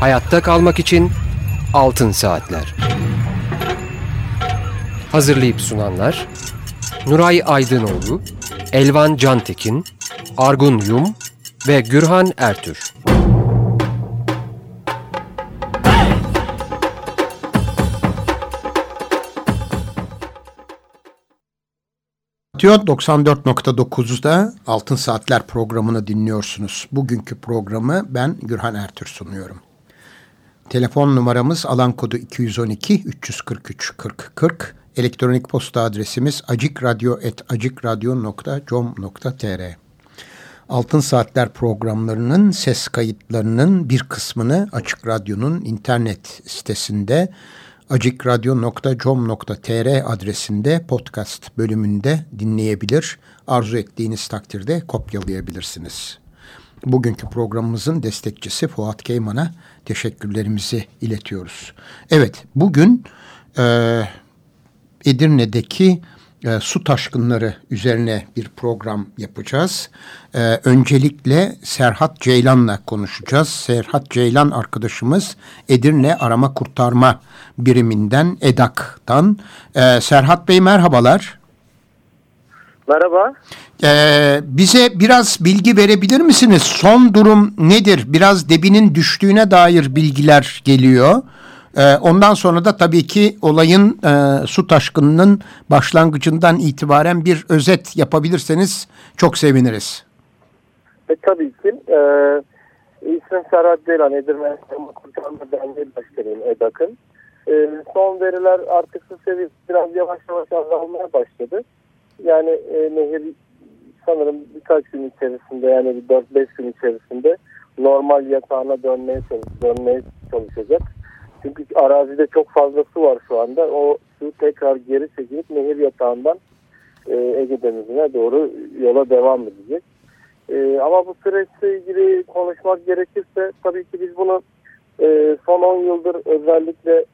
Hayatta kalmak için Altın Saatler. Hazırlayıp sunanlar Nuray Aydınoğlu, Elvan Cantekin, Argun Yum ve Gürhan Ertür. Radyo 94.9'da Altın Saatler programını dinliyorsunuz. Bugünkü programı ben Gürhan Ertür sunuyorum. Telefon numaramız alan kodu 212 343 40 40. Elektronik posta adresimiz acikradyo.com.tr Altın Saatler programlarının ses kayıtlarının bir kısmını Açık Radyo'nun internet sitesinde acikradyo.com.tr adresinde podcast bölümünde dinleyebilir. Arzu ettiğiniz takdirde kopyalayabilirsiniz. Bugünkü programımızın destekçisi Fuat Keyman'a teşekkürlerimizi iletiyoruz. Evet, bugün e, Edirne'deki e, su taşkınları üzerine bir program yapacağız. E, öncelikle Serhat Ceylan'la konuşacağız. Serhat Ceylan arkadaşımız Edirne Arama Kurtarma Biriminden EDAK'tan. E, Serhat Bey merhabalar. Merhaba. Ee, bize biraz bilgi verebilir misiniz? Son durum nedir? Biraz debinin düştüğüne dair bilgiler geliyor. Ee, ondan sonra da tabii ki olayın e, su taşkınının başlangıcından itibaren bir özet yapabilirseniz çok seviniriz. E, tabii ki. E, İsmim Serhat Ceylan, Edirne Kurtarma Derneği Başkanıyım EDAK'ın. E, son veriler artık su seviyesi biraz yavaş yavaş azalmaya başladı. Yani e, nehir sanırım birkaç gün içerisinde yani bir 4-5 gün içerisinde normal yatağına dönmeye, çalış dönmeye çalışacak. Çünkü arazide çok fazla su var şu anda. O su tekrar geri çekilip nehir yatağından e, Ege Denizi'ne doğru yola devam edecek. E, ama bu süreçle ilgili konuşmak gerekirse tabii ki biz bunu e, son 10 yıldır özellikle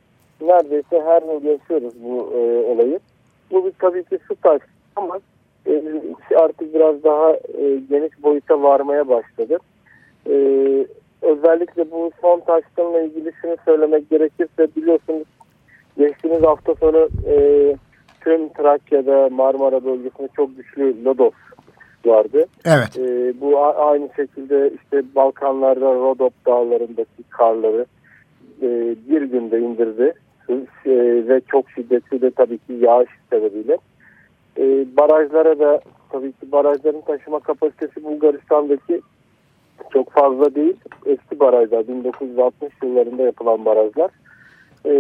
neredeyse her yıl yaşıyoruz bu e, olayı. Bu bir tabii ki su taşı ama e, artık biraz daha e, geniş boyuta varmaya başladı. E, özellikle bu son taşkınla ilgili şunu söylemek gerekirse biliyorsunuz geçtiğimiz hafta sonu e, tüm Trakya'da Marmara bölgesinde çok güçlü lodos vardı. Evet. E, bu aynı şekilde işte Balkanlarda Rodop dağlarındaki karları e, bir günde indirdi. E, ve çok şiddetli de tabii ki yağış sebebiyle. E, barajlara da tabii ki barajların taşıma kapasitesi Bulgaristan'daki çok fazla değil. Eski barajlar 1960 yıllarında yapılan barajlar. E,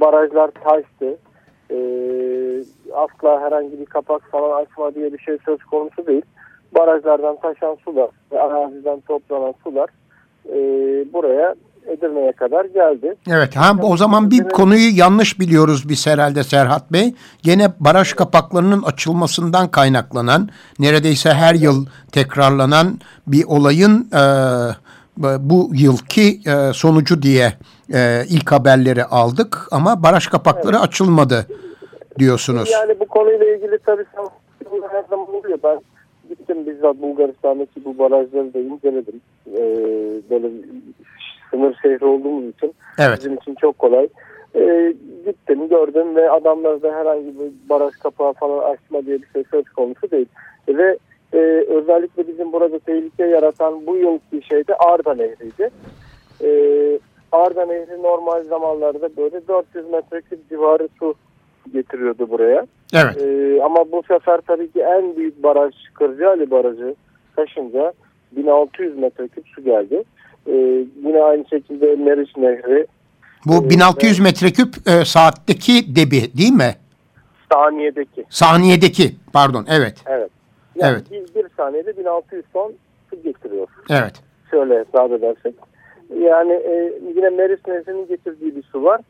barajlar taştı. E, asla herhangi bir kapak falan açma diye bir şey söz konusu değil. Barajlardan taşan sular ve araziden toplanan sular e, buraya Edirne'ye kadar geldi. Evet ha, o zaman bir konuyu yanlış biliyoruz biz herhalde Serhat Bey. Gene baraj kapaklarının açılmasından kaynaklanan neredeyse her yıl tekrarlanan bir olayın e, bu yılki e, sonucu diye e, ilk haberleri aldık ama baraj kapakları evet. açılmadı diyorsunuz. Yani bu konuyla ilgili tabii her zaman oluyor. Ben gittim bizzat Bulgaristan'daki bu barajları da inceledim. Ee, böyle sınır şehri olduğumuz için evet. bizim için çok kolay. E, gittim gördüm ve adamlarda herhangi bir baraj kapağı falan açma diye bir şey söz konusu değil. Ve e, özellikle bizim burada tehlike yaratan bu yılki şeyde Arda Nehri'ydi. E, Arda Nehri normal zamanlarda böyle 400 metreküp civarı su getiriyordu buraya. Evet. E, ama bu sefer tabii ki en büyük baraj Kırcaali Barajı taşınca 1600 metreküp su geldi. Ee, yine aynı şekilde Meriç Nehri. Bu 1600 ee, metreküp e, saatteki debi değil mi? Saniyedeki. Saniyedeki pardon evet. Evet. Yani evet. Bir, bir saniyede 1600 ton su getiriyor. Evet. Şöyle hesap edersek. Yani e, yine Meriç Nehri'nin getirdiği bir su var.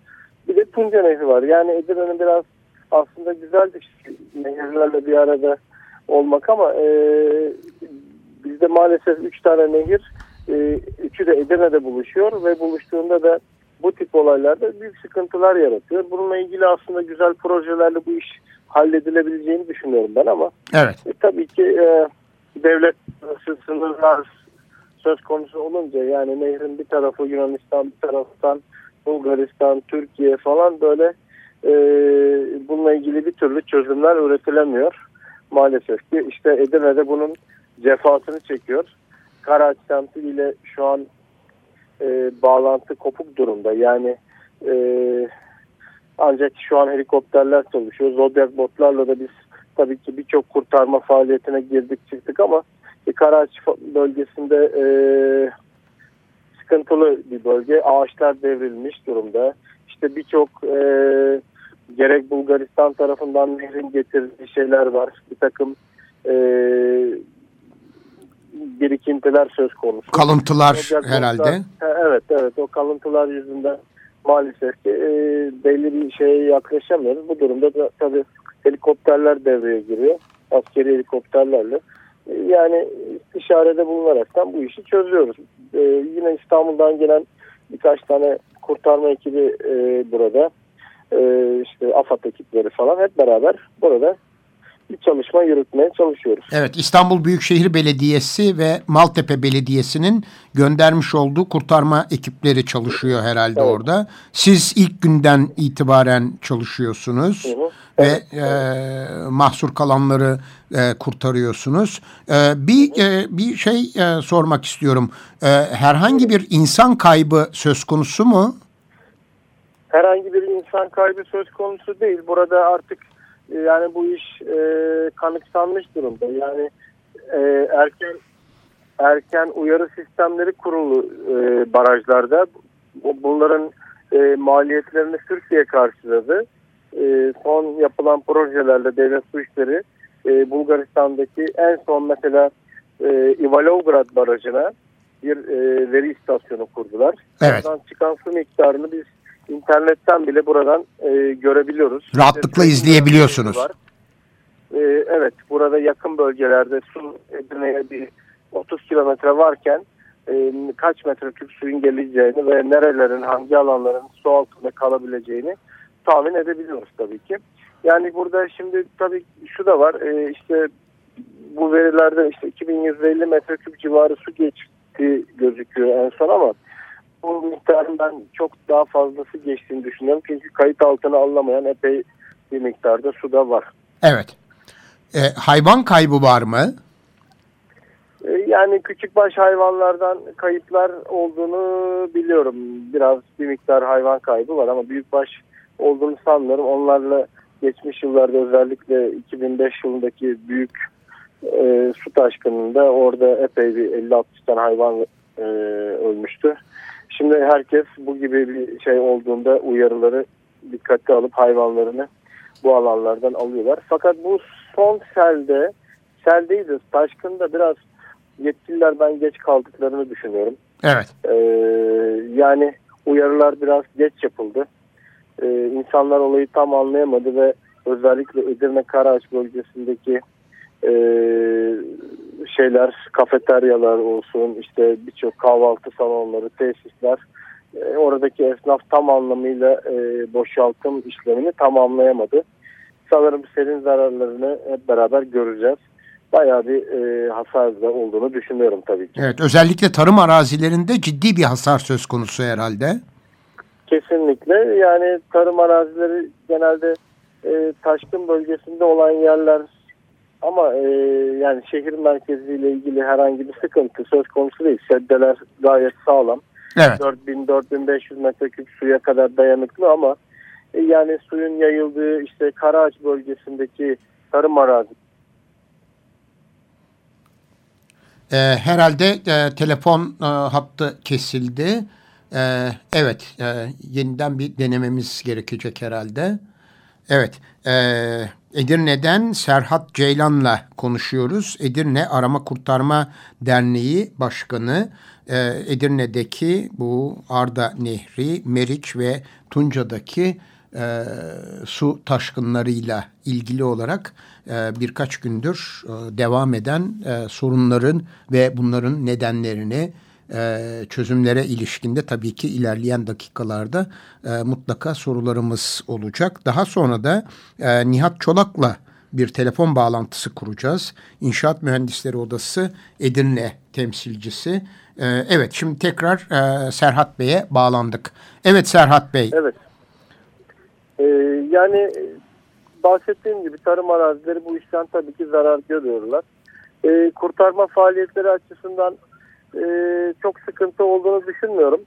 Bir de Tunca Nehri var. Yani Edirne'nin biraz aslında güzel bir şey, nehirlerle bir arada olmak ama e, bizde maalesef üç tane nehir e, üçü de Edirne'de buluşuyor ve buluştuğunda da bu tip olaylarda büyük sıkıntılar yaratıyor. Bununla ilgili aslında güzel projelerle bu iş halledilebileceğini düşünüyorum ben ama evet. e, tabii ki e, devlet sınırlar söz konusu olunca yani nehrin bir tarafı Yunanistan bir taraftan Bulgaristan, Türkiye falan böyle e, bununla ilgili bir türlü çözümler üretilemiyor. Maalesef ki işte Edirne'de bunun cefasını çekiyor. Karaağaç semti ile şu an e, bağlantı kopuk durumda. Yani e, ancak şu an helikopterler çalışıyor. Zodiac botlarla da biz tabii ki birçok kurtarma faaliyetine girdik çıktık ama e, Karaağaç bölgesinde e, sıkıntılı bir bölge. Ağaçlar devrilmiş durumda. İşte birçok e, gerek Bulgaristan tarafından nehrin getirdiği şeyler var. Bir takım e, birikintiler söz konusu. Kalıntılar Zodiac herhalde. evet evet o kalıntılar yüzünden maalesef ki e, belli bir şeye yaklaşamıyoruz. Bu durumda da tabii helikopterler devreye giriyor. Askeri helikopterlerle. E, yani istişarede bulunaraktan bu işi çözüyoruz. E, yine İstanbul'dan gelen birkaç tane kurtarma ekibi e, burada. E, işte AFAD ekipleri falan hep beraber burada bir çalışma yürütmeye çalışıyoruz. Evet İstanbul Büyükşehir Belediyesi ve Maltepe Belediyesi'nin göndermiş olduğu kurtarma ekipleri çalışıyor herhalde Evet. orada. Siz ilk günden itibaren çalışıyorsunuz Hı hı. ve Evet, e, mahsur kalanları e, kurtarıyorsunuz. E, bir e, bir şey e, sormak istiyorum. E, herhangi bir insan kaybı söz konusu mu? herhangi bir insan kaybı söz konusu değil. Burada artık yani bu iş e, kanıksanmış durumda. Yani e, erken erken uyarı sistemleri kurulu e, barajlarda. Bu- Bunların e, maliyetlerini Türkiye karşıladı. E, son yapılan projelerle devlet su işleri e, Bulgaristan'daki en son mesela e, Ivalovgrad barajına bir e, veri istasyonu kurdular. Evet. Oradan çıkan su miktarını biz internetten bile buradan e, görebiliyoruz. Rahatlıkla izleyebiliyorsunuz. E, evet, burada yakın bölgelerde su Edirne'ye bir 30 kilometre varken e, kaç metre küp suyun geleceğini ve nerelerin, hangi alanların su altında kalabileceğini tahmin edebiliyoruz tabii ki. Yani burada şimdi tabii şu da var, e, işte bu verilerde işte 2150 metreküp civarı su geçti gözüküyor en son ama bu miktarın ben çok daha fazlası geçtiğini düşünüyorum. Çünkü kayıt altına alınamayan epey bir miktarda su da var. Evet. E, hayvan kaybı var mı? Ee, Yani küçükbaş hayvanlardan kayıplar olduğunu biliyorum. Biraz bir miktar hayvan kaybı var ama büyükbaş olduğunu sanmıyorum. Onlarla geçmiş yıllarda özellikle 2005 yılındaki büyük e, su taşkınında orada epey bir 50-60 tane hayvan e, ölmüştü. Şimdi herkes bu gibi bir şey olduğunda uyarıları dikkate alıp hayvanlarını bu alanlardan alıyorlar. Fakat bu son selde, sel değil de taşkında biraz yetkililer ben geç kaldıklarını düşünüyorum. Evet. Ee, yani uyarılar biraz geç yapıldı. Ee, insanlar olayı tam anlayamadı ve özellikle Edirne Karaağaç bölgesindeki e, şeyler, kafeteryalar olsun, işte birçok kahvaltı salonları, tesisler, e, oradaki esnaf tam anlamıyla e, boşaltım işlemini tamamlayamadı. Sanırım serin zararlarını hep beraber göreceğiz. Bayağı bir e, hasar da olduğunu düşünüyorum tabii ki. Evet, özellikle tarım arazilerinde ciddi bir hasar söz konusu herhalde. Kesinlikle yani tarım arazileri genelde e, taşkın bölgesinde olan yerler ama e, yani şehir merkeziyle ilgili herhangi bir sıkıntı söz konusu değil. Seddeler gayet sağlam. Evet. 4000-4500 metreküp suya kadar dayanıklı ama e, yani suyun yayıldığı işte Karaağaç bölgesindeki tarım arazi Ee, herhalde e, telefon e, hattı kesildi. E, evet, e, yeniden bir denememiz gerekecek herhalde. Evet, e, Edirne'den Serhat Ceylan'la konuşuyoruz. Edirne Arama Kurtarma Derneği Başkanı. E, Edirne'deki bu Arda Nehri, Meriç ve Tunca'daki e, su taşkınlarıyla ilgili olarak e, birkaç gündür e, devam eden e, sorunların ve bunların nedenlerini e, çözümlere ilişkinde tabii ki ilerleyen dakikalarda e, mutlaka sorularımız olacak. Daha sonra da e, Nihat Çolak'la bir telefon bağlantısı kuracağız. İnşaat Mühendisleri Odası Edirne temsilcisi E, evet şimdi tekrar Serhat Bey'e bağlandık. Evet Serhat Bey. Evet. Yani bahsettiğim gibi tarım arazileri bu işten tabii ki zarar görüyorlar. Kurtarma faaliyetleri açısından e, çok sıkıntı olduğunu düşünmüyorum.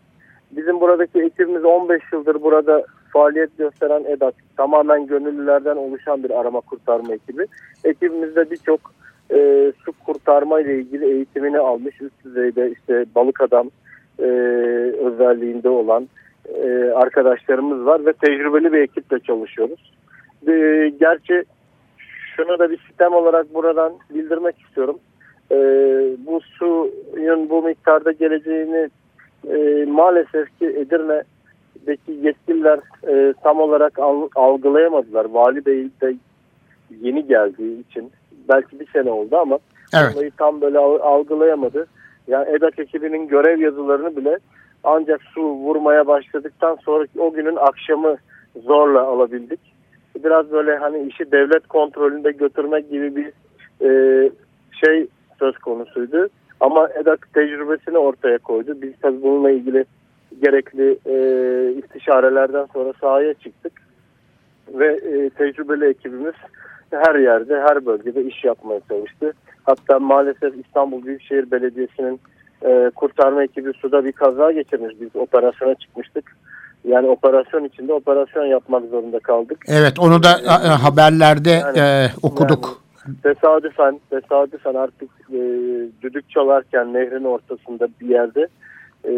Bizim buradaki ekibimiz 15 yıldır burada faaliyet gösteren EDAK tamamen gönüllülerden oluşan bir arama kurtarma ekibi. Ekibimizde birçok e, su kurtarma ile ilgili eğitimini almış üst düzeyde işte balık adam e, özelliğinde olan e, arkadaşlarımız var ve tecrübeli bir ekiple çalışıyoruz. E, gerçi şunu da bir sistem olarak buradan bildirmek istiyorum. E, bu suyun bu miktarda geleceğini e, maalesef ki Edirne'deki yetkililer e, tam olarak algılayamadılar. Vali Bey de yeni geldiği için belki bir sene oldu ama evet. olayı tam böyle algılayamadı. Yani EDAK ekibinin görev yazılarını bile ancak su vurmaya başladıktan sonraki o günün akşamı zorla alabildik. Biraz böyle hani işi devlet kontrolünde götürmek gibi bir e, şey söz konusuydu. Ama EDAK tecrübesini ortaya koydu. Biz tabii bununla ilgili gerekli e, istişarelerden sonra sahaya çıktık. Ve e, tecrübeli ekibimiz her yerde, her bölgede iş yapmaya çalıştı. Hatta maalesef İstanbul Büyükşehir Belediyesi'nin e, kurtarma ekibi suda bir kaza geçirmiş. Biz operasyona çıkmıştık. Yani operasyon içinde operasyon yapmak zorunda kaldık. Evet onu da e, haberlerde yani, e, okuduk. Yani, tesadüfen, tesadüfen artık e, düdük çalarken nehrin ortasında bir yerde e,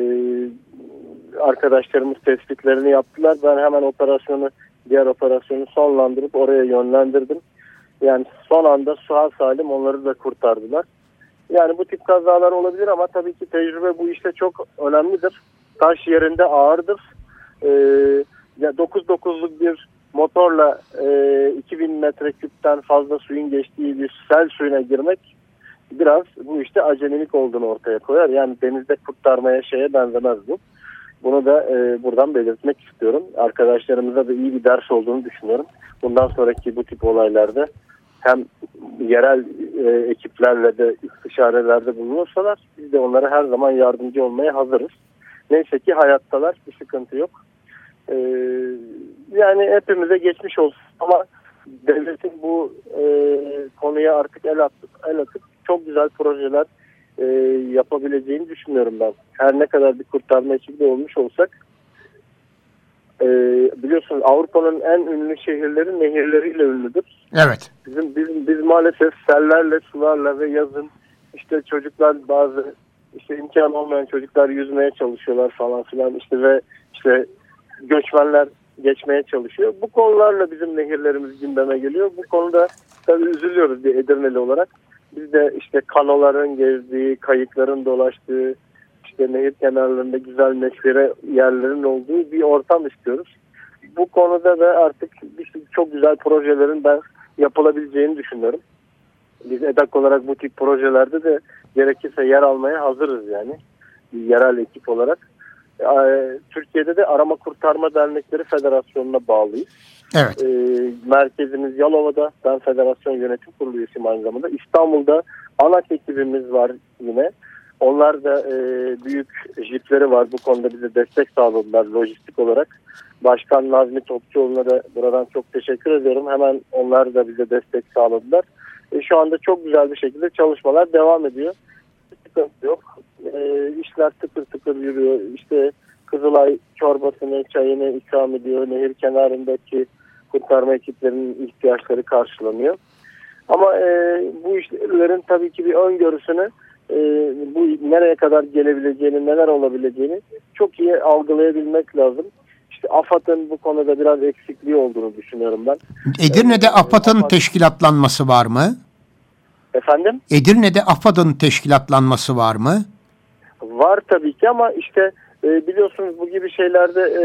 arkadaşlarımız tespitlerini yaptılar. Ben hemen operasyonu, diğer operasyonu sonlandırıp oraya yönlendirdim. Yani son anda sağ salim onları da kurtardılar. Yani bu tip kazalar olabilir ama tabii ki tecrübe bu işte çok önemlidir. Taş yerinde ağırdır. Ee, ya 9-9'luk bir motorla e, 2000 metreküpten fazla suyun geçtiği bir sel suyuna girmek biraz bu işte acemilik olduğunu ortaya koyar. Yani denizde kurtarmaya şeye benzemez bu. Bunu da e, buradan belirtmek istiyorum. Arkadaşlarımıza da iyi bir ders olduğunu düşünüyorum. Bundan sonraki bu tip olaylarda hem yerel e, ekiplerle de istişarelerde bulunursalar biz de onlara her zaman yardımcı olmaya hazırız. Neyse ki hayattalar bir sıkıntı yok. E, yani hepimize geçmiş olsun ama devletin bu e, konuya artık el atıp, el atıp çok güzel projeler e, yapabileceğini düşünüyorum ben. Her ne kadar bir kurtarma ekibi olmuş olsak e, biliyorsunuz Avrupa'nın en ünlü şehirleri nehirleriyle ünlüdür. Evet. Bizim biz, biz maalesef sellerle, sularla ve yazın işte çocuklar bazı işte imkan olmayan çocuklar yüzmeye çalışıyorlar falan filan işte ve işte göçmenler geçmeye çalışıyor. Bu konularla bizim nehirlerimiz gündeme geliyor. Bu konuda tabii üzülüyoruz bir Edirneli olarak. Biz de işte kanoların gezdiği, kayıkların dolaştığı, işte nehir kenarlarında güzel meşvere yerlerin olduğu bir ortam istiyoruz. Bu konuda da artık çok güzel projelerin ben yapılabileceğini düşünüyorum. Biz EDAK olarak bu tip projelerde de gerekirse yer almaya hazırız yani. Bir yerel ekip olarak. Ee, Türkiye'de de Arama Kurtarma Dernekleri Federasyonu'na bağlıyız. Evet. Ee, merkezimiz Yalova'da. Ben federasyon yönetim kurulu üyesiyim aynı zamanda. İstanbul'da ANAK ekibimiz var yine. Onlar da e, büyük jipleri var. Bu konuda bize destek sağladılar lojistik olarak. Başkan Nazmi Topçuoğlu'na da buradan çok teşekkür ediyorum. Hemen onlar da bize destek sağladılar. E, şu anda çok güzel bir şekilde çalışmalar devam ediyor. Sıkıntı yok. E, işler tıkır tıkır yürüyor. İşte Kızılay çorbasını, çayını ikram ediyor. Nehir kenarındaki kurtarma ekiplerinin ihtiyaçları karşılanıyor. Ama e, bu işlerin tabii ki bir öngörüsünü e, bu nereye kadar gelebileceğini, neler olabileceğini çok iyi algılayabilmek lazım. İşte AFAD'ın bu konuda biraz eksikliği olduğunu düşünüyorum ben. Edirne'de ee, AFAD'ın AFAD... teşkilatlanması var mı? Efendim? Edirne'de AFAD'ın teşkilatlanması var mı? Var tabii ki ama işte e, biliyorsunuz bu gibi şeylerde e,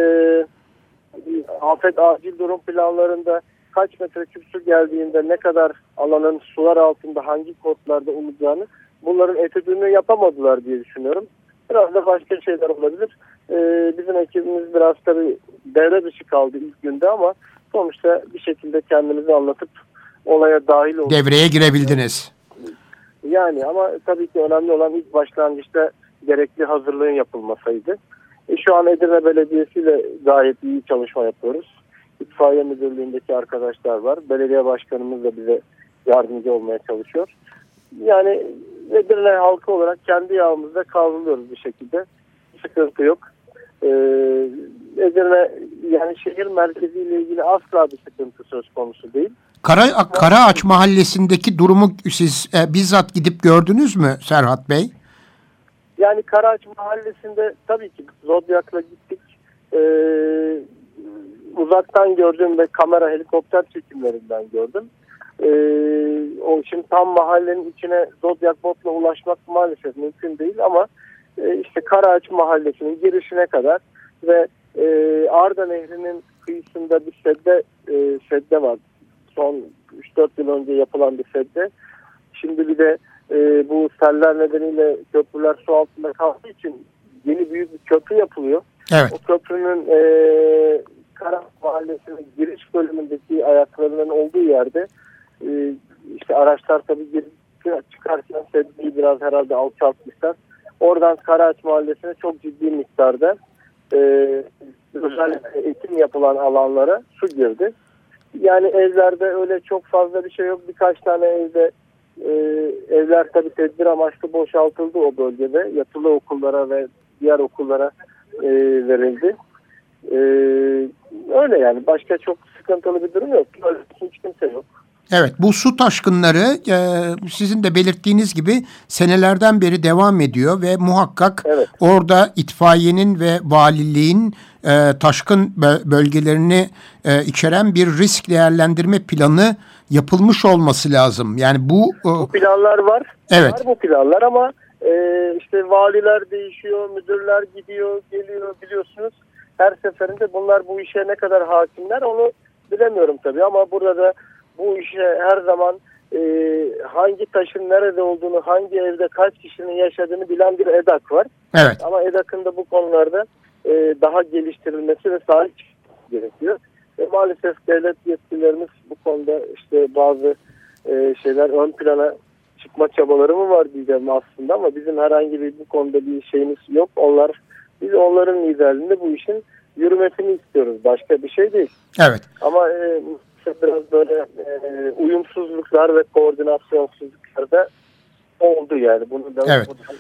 afet acil durum planlarında kaç metreküp su geldiğinde ne kadar alanın sular altında hangi kodlarda olacağını bunların etüdünü yapamadılar diye düşünüyorum. Biraz da başka şeyler olabilir. Ee, bizim ekibimiz biraz tabii devre dışı kaldı ilk günde ama sonuçta bir şekilde kendimizi anlatıp olaya dahil olduk. Devreye girebildiniz. Yani ama tabii ki önemli olan ilk başlangıçta gerekli hazırlığın yapılmasaydı. E, şu an Edirne Belediyesi ile gayet iyi çalışma yapıyoruz. İtfaiye Müdürlüğü'ndeki arkadaşlar var. Belediye Başkanımız da bize yardımcı olmaya çalışıyor. Yani Edirne halkı olarak kendi yağımızda kavruluyoruz bir şekilde. Sıkıntı yok. Ee, Edirne yani şehir merkeziyle ilgili asla bir sıkıntı söz konusu değil. Kara, Karaağaç mahallesindeki durumu siz e, bizzat gidip gördünüz mü Serhat Bey? Yani Karaağaç mahallesinde tabii ki Zodyak'la gittik. Ee, uzaktan gördüm ve kamera helikopter çekimlerinden gördüm. Ee, o şimdi tam mahallenin içine Zodyak botla ulaşmak maalesef mümkün değil ama e, işte Karaağaç mahallesinin girişine kadar ve e, Arda Nehri'nin kıyısında bir sedde, e, sedde var. Son 3-4 yıl önce yapılan bir sedde. Şimdi bir de e, bu seller nedeniyle köprüler su altında kaldığı için yeni büyük bir köprü yapılıyor. Evet. O köprünün e, Kara Mahallesi'nin giriş bölümündeki ayaklarının olduğu yerde e, işte araçlar tabii girip çıkarken sedyeyi biraz herhalde alçaltmışlar. Oradan Karaağaç Mahallesi'ne çok ciddi miktarda e, özellikle ekim yapılan alanlara su girdi. Yani evlerde öyle çok fazla bir şey yok. Birkaç tane evde e, evler tabii tedbir amaçlı boşaltıldı o bölgede. Yatılı okullara ve diğer okullara e, verildi. E, öyle yani. Başka çok sıkıntılı bir durum yok. Öyle hiç kimse yok. Evet bu su taşkınları e, sizin de belirttiğiniz gibi senelerden beri devam ediyor ve muhakkak Evet. orada itfaiyenin ve valiliğin e, taşkın bö- bölgelerini e, içeren bir risk değerlendirme planı yapılmış olması lazım. Yani bu e, Bu planlar var. Evet. Var bu planlar ama e, işte valiler değişiyor, müdürler gidiyor, geliyor biliyorsunuz. Her seferinde bunlar bu işe ne kadar hakimler onu bilemiyorum tabii ama burada bu işe her zaman e, hangi taşın nerede olduğunu, hangi evde kaç kişinin yaşadığını bilen bir EDAK var. evet Ama EDAK'ın da bu konularda e, daha geliştirilmesi ve sahip gerekiyor. E, maalesef devlet yetkililerimiz bu konuda işte bazı e, şeyler ön plana çıkma çabaları mı var diyeceğim aslında ama bizim herhangi bir bu konuda bir şeyimiz yok. Onlar biz onların liderliğinde bu işin yürümesini istiyoruz. Başka bir şey değil. evet Ama e, biraz böyle e, uyumsuzluklar ve koordinasyonsuzluklar da oldu yani. Bunu da Evet. buradan,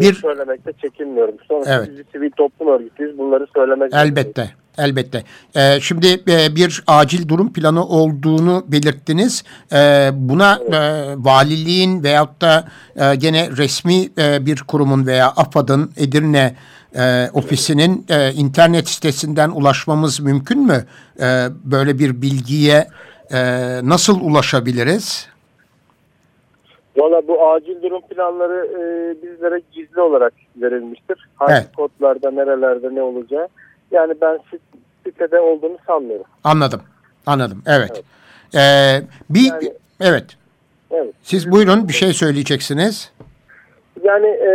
Bir- söylemekte çekinmiyorum. Sonuçta Evet. biz bir sivil toplum örgütüyüz. Bunları söylemek zorundayız. elbette elbette. E, şimdi e, bir acil durum planı olduğunu belirttiniz. E, buna e, valiliğin veyahut da e, gene resmi e, bir kurumun veya AFAD'ın Edirne e, ofisinin e, internet sitesinden ulaşmamız mümkün mü? E, böyle bir bilgiye e, nasıl ulaşabiliriz? Valla bu acil durum planları e, bizlere gizli olarak verilmiştir. Hangi Evet. kodlarda, nerelerde ne olacağı. Yani ben sit- sitede olduğunu sanmıyorum. Anladım. Anladım. Evet. E, bir Yani- evet. Evet. Siz buyurun bir şey söyleyeceksiniz. Yani e,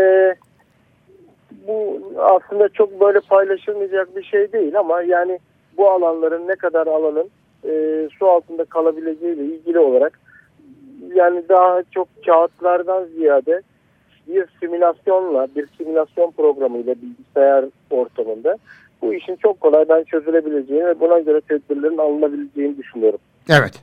bu aslında çok böyle paylaşılmayacak bir şey değil ama yani bu alanların ne kadar alanın e, su altında kalabileceğiyle ilgili olarak yani daha çok kağıtlardan ziyade bir simülasyonla, bir simülasyon programıyla bilgisayar ortamında bu işin çok kolay ben çözülebileceğini ve buna göre tedbirlerin alınabileceğini düşünüyorum. Evet.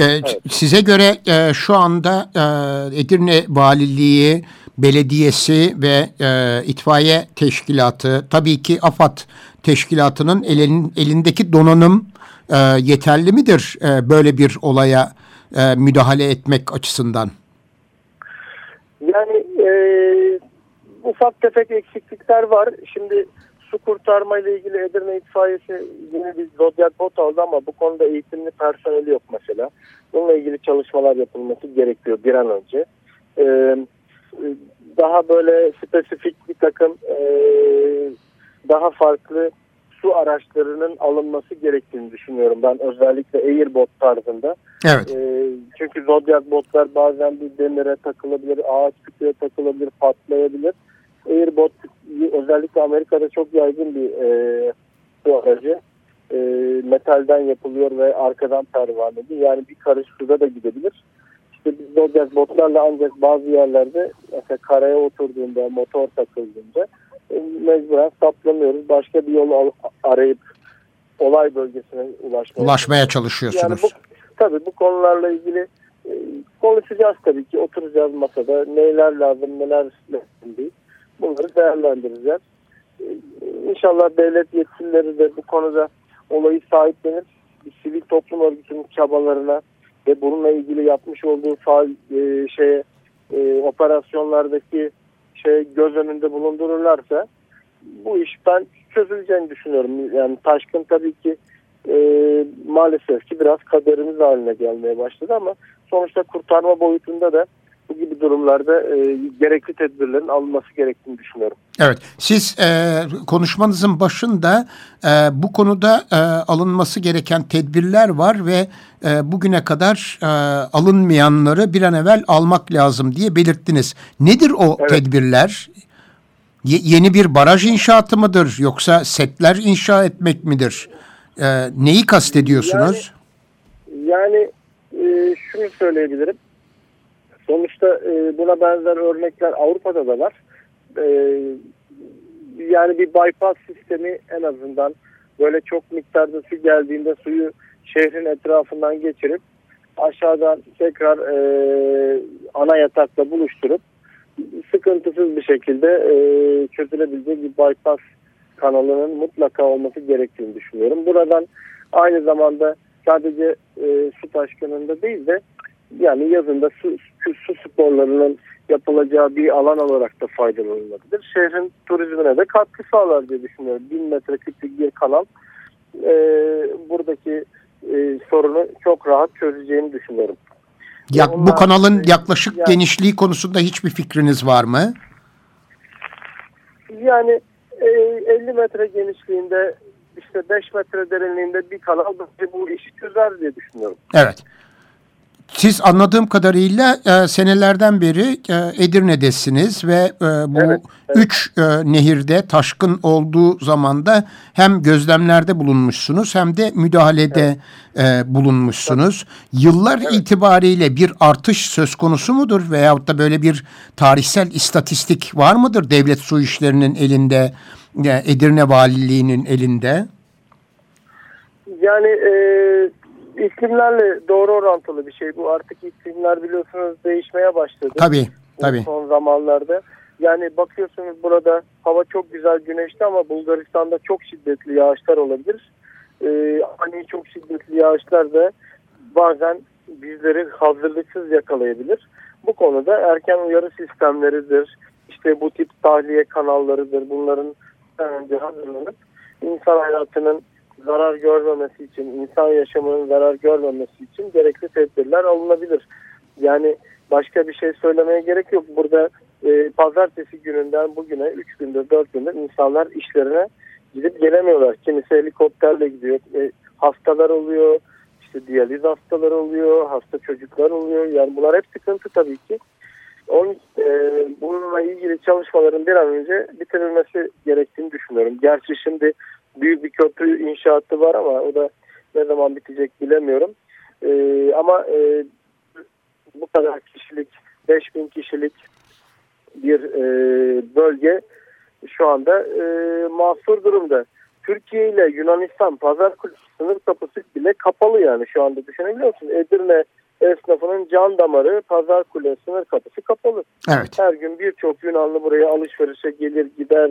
Ee, Size göre e, şu anda e, Edirne Valiliği, Belediyesi ve e, itfaiye teşkilatı, tabii ki AFAD teşkilatının elin, elindeki donanım e, yeterli midir e, böyle bir olaya e, müdahale etmek açısından? Yani e, ufak tefek eksiklikler var. Şimdi su kurtarma ile ilgili Edirne itfaiyesi yine bir Zodiac bot aldı ama bu konuda eğitimli personeli yok mesela. Bununla ilgili çalışmalar yapılması gerekiyor bir an önce. E, daha böyle spesifik bir takım e, daha farklı su araçlarının alınması gerektiğini düşünüyorum ben özellikle Airbot tarzında. Evet. E, çünkü Zodiac botlar bazen bir demire takılabilir, ağaç kütüğe takılabilir, patlayabilir. Airbot özellikle Amerika'da çok yaygın bir e, su aracı. E, metalden yapılıyor ve arkadan pervaneli. Yani bir karış suda da gidebilir. İşte biz Dodge botlarla ancak bazı yerlerde mesela karaya oturduğunda, motor takıldığında e, mecburen saplanıyoruz. Başka bir yolu arayıp olay bölgesine ulaşmaya, ulaşmaya çalışıyorsunuz. Yani bu, tabii bu konularla ilgili e, konuşacağız tabii ki. Oturacağız masada. Neler lazım, neler lazım değil. Bunları değerlendireceğiz. E, inşallah devlet yetkilileri de bu konuda olayı sahiplenir. Bir sivil toplum örgütünün çabalarına ve bununla ilgili yapmış olduğu faal e, şeye, e, operasyonlardaki şey göz önünde bulundururlarsa bu iş ben çözüleceğini düşünüyorum. Yani Taşkın tabii ki e, maalesef ki biraz kaderimiz haline gelmeye başladı ama sonuçta kurtarma boyutunda da bu gibi durumlarda e, gerekli tedbirlerin alınması gerektiğini düşünüyorum. Evet, siz e, konuşmanızın başında e, bu konuda e, alınması gereken tedbirler var ve e, bugüne kadar e, alınmayanları bir an evvel almak lazım diye belirttiniz. Nedir o evet. tedbirler? Ye, yeni bir baraj inşaatı mıdır yoksa setler inşa etmek midir? E, neyi kastediyorsunuz? Yani, yani e, şunu söyleyebilirim. Sonuçta e, buna benzer örnekler Avrupa'da da var. E, yani bir bypass sistemi en azından böyle çok miktarda su geldiğinde suyu şehrin etrafından geçirip aşağıdan tekrar e, ana yatakla buluşturup sıkıntısız bir şekilde e, çözülebilecek bir bypass kanalının mutlaka olması gerektiğini düşünüyorum. Buradan aynı zamanda sadece e, su taşkınında değil de yani yazında su, su sporlarının yapılacağı bir alan olarak da faydalanılabilir. Şehrin turizmine de katkı sağlar diye düşünüyorum. Bin metreküplük bir kanal e, buradaki e, sorunu çok rahat çözeceğini düşünüyorum. Ya, bu kanalın yaklaşık yani, genişliği konusunda hiçbir fikriniz var mı? Yani e, 50 metre genişliğinde işte 5 metre derinliğinde bir kanal bu işi çözer diye düşünüyorum. Evet. Siz anladığım kadarıyla e, senelerden beri e, Edirne'desiniz ve e, bu evet, evet. üç e, nehirde taşkın olduğu zamanda hem gözlemlerde bulunmuşsunuz hem de müdahalede evet. e, bulunmuşsunuz. Evet. Yıllar evet. itibariyle bir artış söz konusu mudur veyahut da böyle bir tarihsel istatistik var mıdır devlet su işlerinin elinde, e, Edirne Valiliğinin elinde? Yani e, iklimlerle doğru orantılı bir şey bu. Artık iklimler biliyorsunuz değişmeye başladı. Tabii, tabii. Son zamanlarda. Yani bakıyorsunuz burada hava çok güzel güneşli ama Bulgaristan'da çok şiddetli yağışlar olabilir. Ee, hani çok şiddetli yağışlar da bazen bizleri hazırlıksız yakalayabilir. Bu konuda erken uyarı sistemleridir. İşte bu tip tahliye kanallarıdır. Bunların önce hazırlanıp insan hayatının zarar görmemesi için, insan yaşamının zarar görmemesi için gerekli tedbirler alınabilir. Yani başka bir şey söylemeye gerek yok. Burada e, pazartesi gününden bugüne 3 gündür 4 gündür insanlar işlerine gidip gelemiyorlar. Kimisi helikopterle gidiyor. E, hastalar oluyor, işte diyaliz hastaları oluyor, hasta çocuklar oluyor. Yani bunlar hep sıkıntı tabii ki. Onun, e, bununla ilgili çalışmaların bir an önce bitirilmesi gerektiğini düşünüyorum. Gerçi şimdi büyük bir köprü inşaatı var ama o da ne zaman bitecek bilemiyorum. E, ama e, bu kadar kişilik, 5000 kişilik bir e, bölge şu anda e, mahsur durumda. Türkiye ile Yunanistan pazar kulübü sınır kapısı bile kapalı yani şu anda düşünebiliyor musun? Edirne esnafının can damarı pazar kule sınır kapısı kapalı. Evet. Her gün birçok Yunanlı buraya alışverişe gelir gider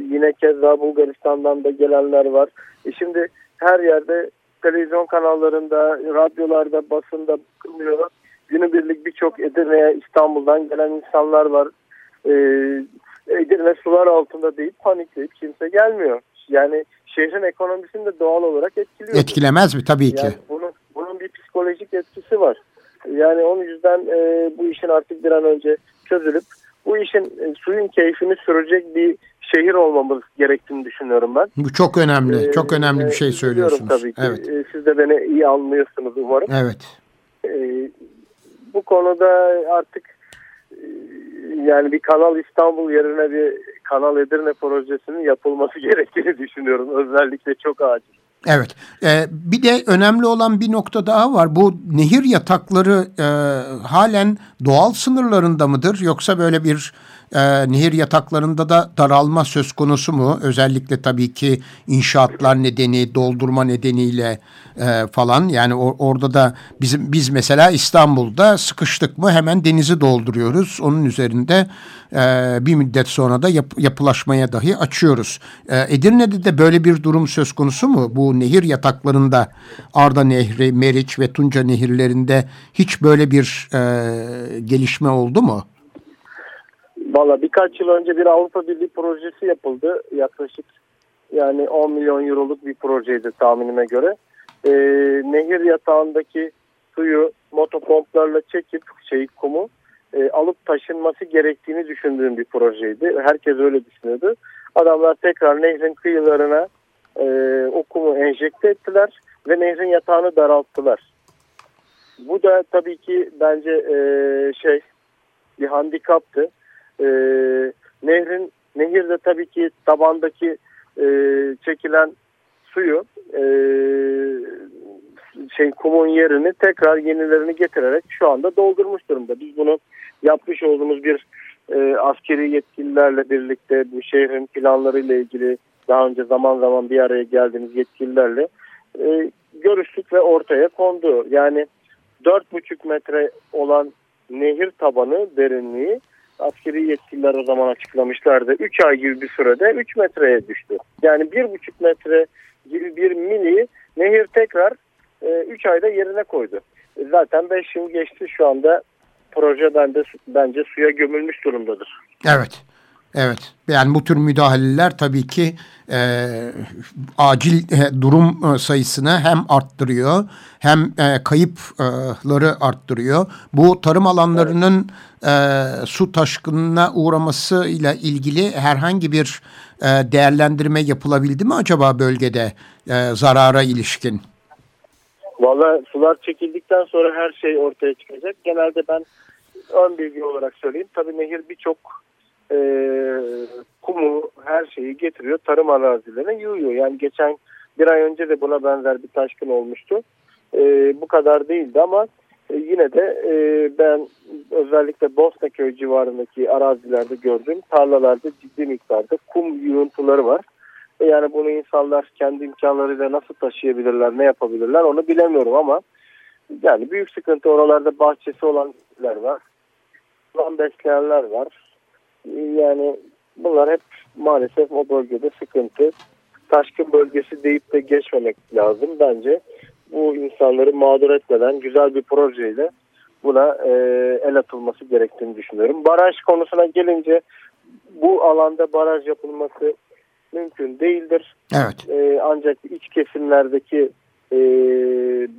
Yine keza Bulgaristan'dan da gelenler var. E şimdi her yerde televizyon kanallarında, radyolarda, basında bakılıyor. Günübirlik birçok Edirne'ye İstanbul'dan gelen insanlar var. Ee, Edirne sular altında değil panikleyip kimse gelmiyor. Yani şehrin ekonomisini de doğal olarak etkiliyor. Etkilemez mi? Tabii ki. Yani bunun, bunun bir psikolojik etkisi var. Yani onun yüzden e, bu işin artık bir an önce çözülüp bu işin e, suyun keyfini sürecek bir şehir olmamız gerektiğini düşünüyorum ben. Bu çok önemli. Ee, çok önemli bir şey söylüyorsunuz. Tabii ki. Evet. Ee, siz de beni iyi anlıyorsunuz umarım. Evet. Ee, bu konuda artık e, yani bir Kanal İstanbul yerine bir Kanal Edirne projesinin yapılması gerektiğini düşünüyorum. Özellikle çok acil. Evet. Ee, bir de önemli olan bir nokta daha var. Bu nehir yatakları e, halen doğal sınırlarında mıdır? Yoksa böyle bir e, nehir yataklarında da daralma söz konusu mu? Özellikle tabii ki inşaatlar nedeni, doldurma nedeniyle e, falan. Yani or, orada da bizim biz mesela İstanbul'da sıkıştık mı hemen denizi dolduruyoruz. Onun üzerinde e, bir müddet sonra da yap, yapılaşmaya dahi açıyoruz. E, Edirne'de de böyle bir durum söz konusu mu? Bu nehir yataklarında Arda Nehri, Meriç ve Tunca nehirlerinde hiç böyle bir e, gelişme oldu mu? Valla birkaç yıl önce bir Avrupa Birliği projesi yapıldı. Yaklaşık yani 10 milyon euroluk bir projeydi tahminime göre. Ee, nehir yatağındaki suyu motopomplarla çekip şey kumu e, alıp taşınması gerektiğini düşündüğüm bir projeydi. Herkes öyle düşünüyordu. Adamlar tekrar nehrin kıyılarına e, o kumu enjekte ettiler ve nehrin yatağını daralttılar. Bu da tabii ki bence e, şey bir handikaptı. E, nehrin nehirde tabii ki tabandaki e, çekilen suyu e, şey kumun yerini tekrar yenilerini getirerek şu anda doldurmuş durumda. Biz bunu yapmış olduğumuz bir e, askeri yetkililerle birlikte bu şehrin planlarıyla ilgili daha önce zaman zaman bir araya geldiğimiz yetkililerle e, görüştük ve ortaya kondu. Yani 4,5 metre olan nehir tabanı derinliği askeri yetkililer o zaman açıklamışlardı. 3 ay gibi bir sürede 3 metreye düştü. Yani 1,5 metre gibi bir mini nehir tekrar 3 e, ayda yerine koydu. Zaten 5 yıl geçti şu anda proje bence, bence suya gömülmüş durumdadır. Evet. Evet yani bu tür müdahaleler tabii ki e, acil e, durum e, sayısını hem arttırıyor hem e, kayıpları arttırıyor. Bu tarım alanlarının e, su taşkınına uğraması ile ilgili herhangi bir e, değerlendirme yapılabildi mi acaba bölgede e, zarara ilişkin? Valla sular çekildikten sonra her şey ortaya çıkacak. Genelde ben ön bilgi olarak söyleyeyim. Tabii nehir birçok e, kumu her şeyi getiriyor tarım arazilerine yığıyor. Yani geçen bir ay önce de buna benzer bir taşkın olmuştu. E, bu kadar değildi ama e, yine de e, ben özellikle Bosnaköy civarındaki arazilerde gördüğüm tarlalarda ciddi miktarda kum yığıntıları var. E, yani bunu insanlar kendi imkanlarıyla nasıl taşıyabilirler, ne yapabilirler onu bilemiyorum ama yani büyük sıkıntı oralarda bahçesi olanlar var. Lan besleyenler var. Yani bunlar hep maalesef o bölgede sıkıntı. Taşkın bölgesi deyip de geçmemek lazım bence. Bu insanları mağdur etmeden güzel bir projeyle buna e, el atılması gerektiğini düşünüyorum. Baraj konusuna gelince bu alanda baraj yapılması mümkün değildir. Evet. E, ancak iç kesimlerdeki e,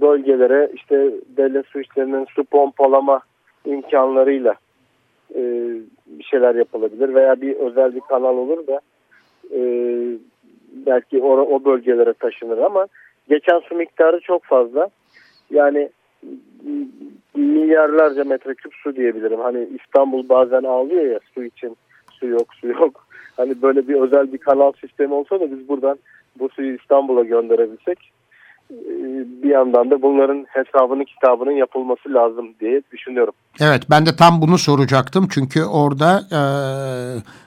bölgelere işte devlet su işlerinin su pompalama imkanlarıyla e, bir şeyler yapılabilir veya bir özel bir kanal olur da e, belki o, o bölgelere taşınır ama geçen su miktarı çok fazla. Yani milyarlarca metreküp su diyebilirim. Hani İstanbul bazen ağlıyor ya su için su yok su yok. Hani böyle bir özel bir kanal sistemi olsa da biz buradan bu suyu İstanbul'a gönderebilsek bir yandan da bunların hesabını kitabının yapılması lazım diye düşünüyorum. Evet ben de tam bunu soracaktım çünkü orada e,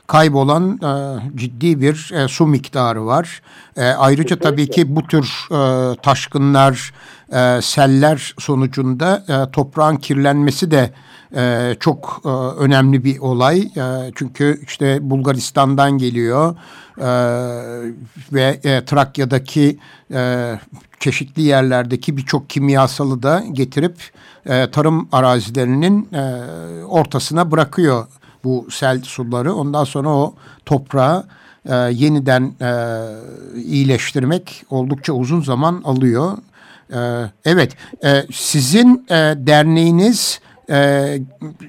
kaybolan e, ciddi bir e, su miktarı var. E, ayrıca Kesinlikle. tabii ki bu tür e, taşkınlar, e, seller sonucunda e, toprağın kirlenmesi de e, çok e, önemli bir olay. E, çünkü işte Bulgaristan'dan geliyor e, ve e, Trakya'daki e, çeşitli yerlerdeki birçok kimyasalı da getirip e, tarım arazilerinin e, ortasına bırakıyor bu sel suları. Ondan sonra o toprağı e, yeniden e, iyileştirmek oldukça uzun zaman alıyor. E, evet, e, sizin e, derneğiniz e,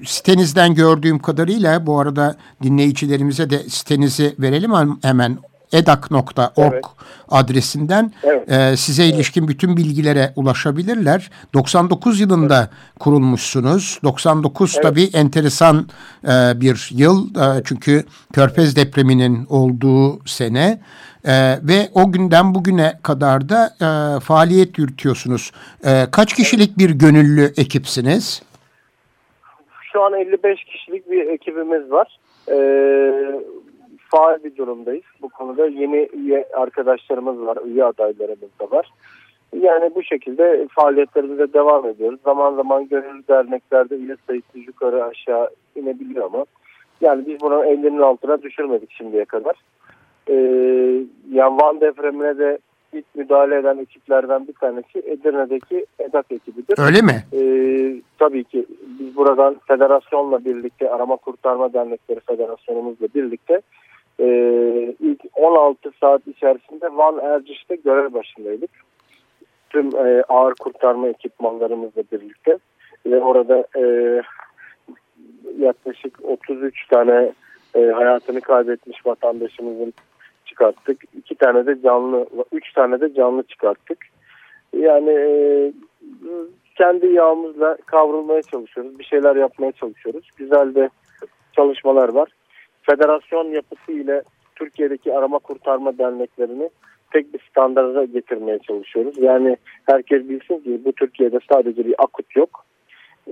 sitenizden gördüğüm kadarıyla bu arada dinleyicilerimize de sitenizi verelim hemen edak.org Evet. adresinden Evet. e, size ilişkin bütün bilgilere ulaşabilirler. 99 yılında kurulmuşsunuz. 99 tabii enteresan e, bir yıl E, çünkü Körfez depreminin olduğu sene E, ve o günden bugüne kadar da e, faaliyet yürütüyorsunuz. E, kaç kişilik bir gönüllü ekipsiniz? Şu an 55 kişilik bir ekibimiz var. Ee, faal bir durumdayız. Bu konuda yeni üye arkadaşlarımız var, üye adaylarımız da var. Yani bu şekilde faaliyetlerimize devam ediyoruz. Zaman zaman gönüllü derneklerde üye sayısı yukarı aşağı inebiliyor ama yani biz bunu ellerinin altına düşürmedik şimdiye kadar. Ee, yani Van depremine de ilk müdahale eden ekiplerden bir tanesi Edirne'deki EDAK ekibidir. Öyle mi? Ee, tabii ki biz buradan federasyonla birlikte Arama Kurtarma Dernekleri Federasyonumuzla birlikte e, ilk 16 saat içerisinde Van Erciş'te görev başındaydık. Tüm e, ağır kurtarma ekipmanlarımızla birlikte ve orada e, yaklaşık 33 tane e, hayatını kaybetmiş vatandaşımızın çıkarttık. İki tane de canlı, üç tane de canlı çıkarttık. Yani e, kendi yağımızla kavrulmaya çalışıyoruz. Bir şeyler yapmaya çalışıyoruz. Güzel de çalışmalar var. Federasyon yapısı ile Türkiye'deki arama kurtarma derneklerini tek bir standarda getirmeye çalışıyoruz. Yani herkes bilsin ki bu Türkiye'de sadece bir akut yok.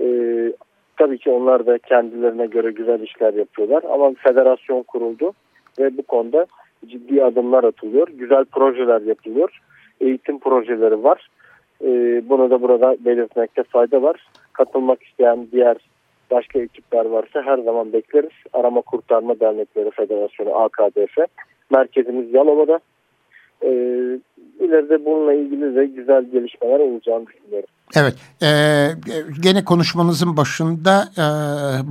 Ee, tabii ki onlar da kendilerine göre güzel işler yapıyorlar. Ama federasyon kuruldu ve bu konuda ciddi adımlar atılıyor. Güzel projeler yapılıyor. Eğitim projeleri var. Ee, bunu da burada belirtmekte fayda var. Katılmak isteyen diğer başka ekipler varsa her zaman bekleriz. Arama Kurtarma Dernekleri Federasyonu AKDF. Merkezimiz Yalova'da. İleride bununla ilgili de güzel gelişmeler olacağını düşünüyorum. Evet, e, gene konuşmanızın başında e,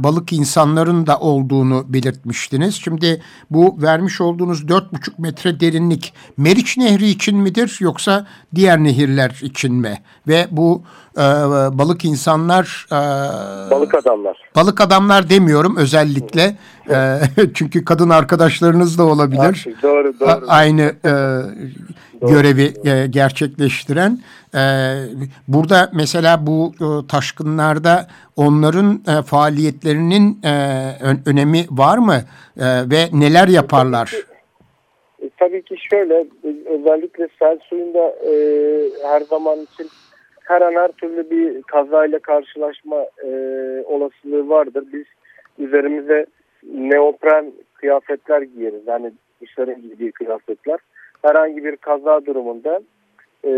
balık insanların da olduğunu belirtmiştiniz. Şimdi bu vermiş olduğunuz 4,5 metre derinlik Meriç Nehri için midir yoksa diğer nehirler için mi? Ve bu e, balık insanlar... E, Balık adamlar. Balık adamlar demiyorum özellikle. E, çünkü kadın arkadaşlarınız da olabilir. Artık doğru doğru. A- aynı e, görevi e, gerçekleştiren. E, burada mesela bu e, taşkınlarda onların e, faaliyetlerinin e, ön- önemi var mı? E, ve neler yaparlar? E, tabii ki şöyle özellikle sel suyunda e, her zaman için her an her türlü bir kazayla karşılaşma e, olasılığı vardır. Biz üzerimize neopren kıyafetler giyeriz. Yani dışarı giydiği kıyafetler. Herhangi bir kaza durumunda e,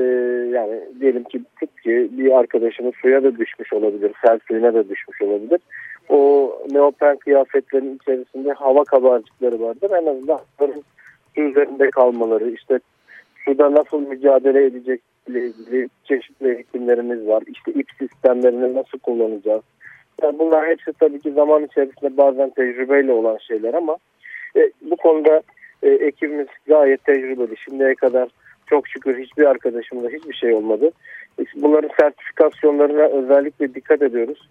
yani diyelim ki ki bir arkadaşımız suya da düşmüş olabilir. Sel suyuna da düşmüş olabilir. O neopren kıyafetlerin içerisinde hava kabarcıkları vardır. En azından su üzerinde kalmaları, işte suda nasıl mücadele edecek ile ilgili çeşitli eğitimlerimiz var. İşte ip sistemlerini nasıl kullanacağız. Yani bunlar hepsi tabii ki zaman içerisinde bazen tecrübeyle olan şeyler ama e, bu konuda e, ekibimiz gayet tecrübeli. Şimdiye kadar çok şükür hiçbir arkadaşımda hiçbir şey olmadı. E, Bunların sertifikasyonlarına özellikle dikkat ediyoruz.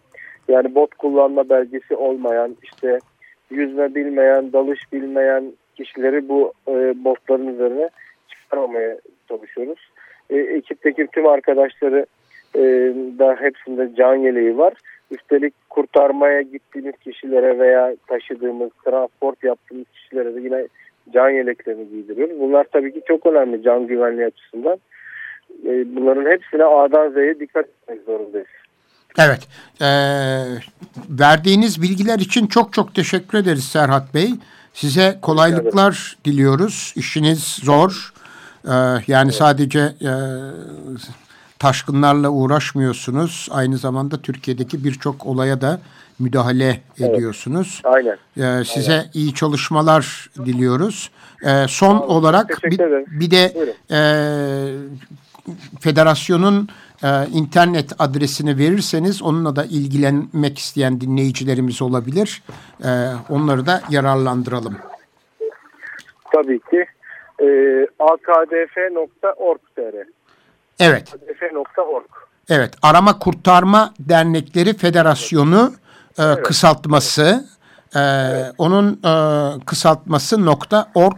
Yani bot kullanma belgesi olmayan, işte yüzme bilmeyen, dalış bilmeyen kişileri bu e, botların üzerine çıkarmamaya çalışıyoruz. E, ekipteki tüm arkadaşları e, da hepsinde can yeleği var. Üstelik kurtarmaya gittiğimiz kişilere veya taşıdığımız, transport yaptığımız kişilere de yine can yeleklerini giydiriyoruz. Bunlar tabii ki çok önemli can güvenliği açısından. E, bunların hepsine A'dan Z'ye dikkat etmek zorundayız. Evet, e, verdiğiniz bilgiler için çok çok teşekkür ederiz Serhat Bey. Size kolaylıklar diliyoruz. İşiniz zor. E, yani sadece e, taşkınlarla uğraşmıyorsunuz. Aynı zamanda Türkiye'deki birçok olaya da müdahale ediyorsunuz. Aynen. E, size iyi çalışmalar diliyoruz. E, son olun. olarak bir, bir de Buyurun. e, federasyonun e, internet adresini verirseniz onunla da ilgilenmek isteyen dinleyicilerimiz olabilir. E, onları da yararlandıralım. Tabii ki. E, akdf.org.tr Evet, akdf.org evet. Arama Kurtarma Dernekleri Federasyonu e, kısaltması. E, Onun e, kısaltması nokta org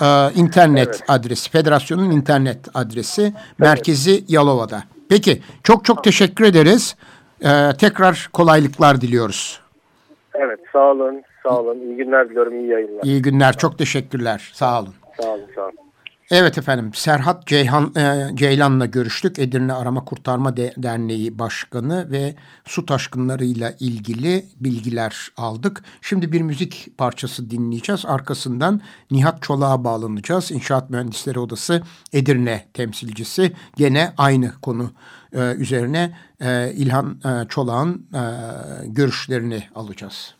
e, internet evet. adresi, federasyonun internet adresi, evet. merkezi Yalova'da. Peki, çok çok teşekkür ederiz. E, tekrar kolaylıklar diliyoruz. Evet, sağ olun, sağ olun. İyi günler diliyorum, iyi yayınlar. İyi günler, çok teşekkürler. Sağ olun. Sağ olun, sağ olun. Evet efendim Serhat Ceyhan, e, Ceylan'la görüştük. Edirne Arama Kurtarma De Derneği Başkanı ve su taşkınlarıyla ilgili bilgiler aldık. Şimdi bir müzik parçası dinleyeceğiz. Arkasından Nihat Çolak'a bağlanacağız. İnşaat Mühendisleri Odası Edirne temsilcisi. Gene aynı konu e, üzerine e, İlhan e, Çolak'ın e, görüşlerini alacağız.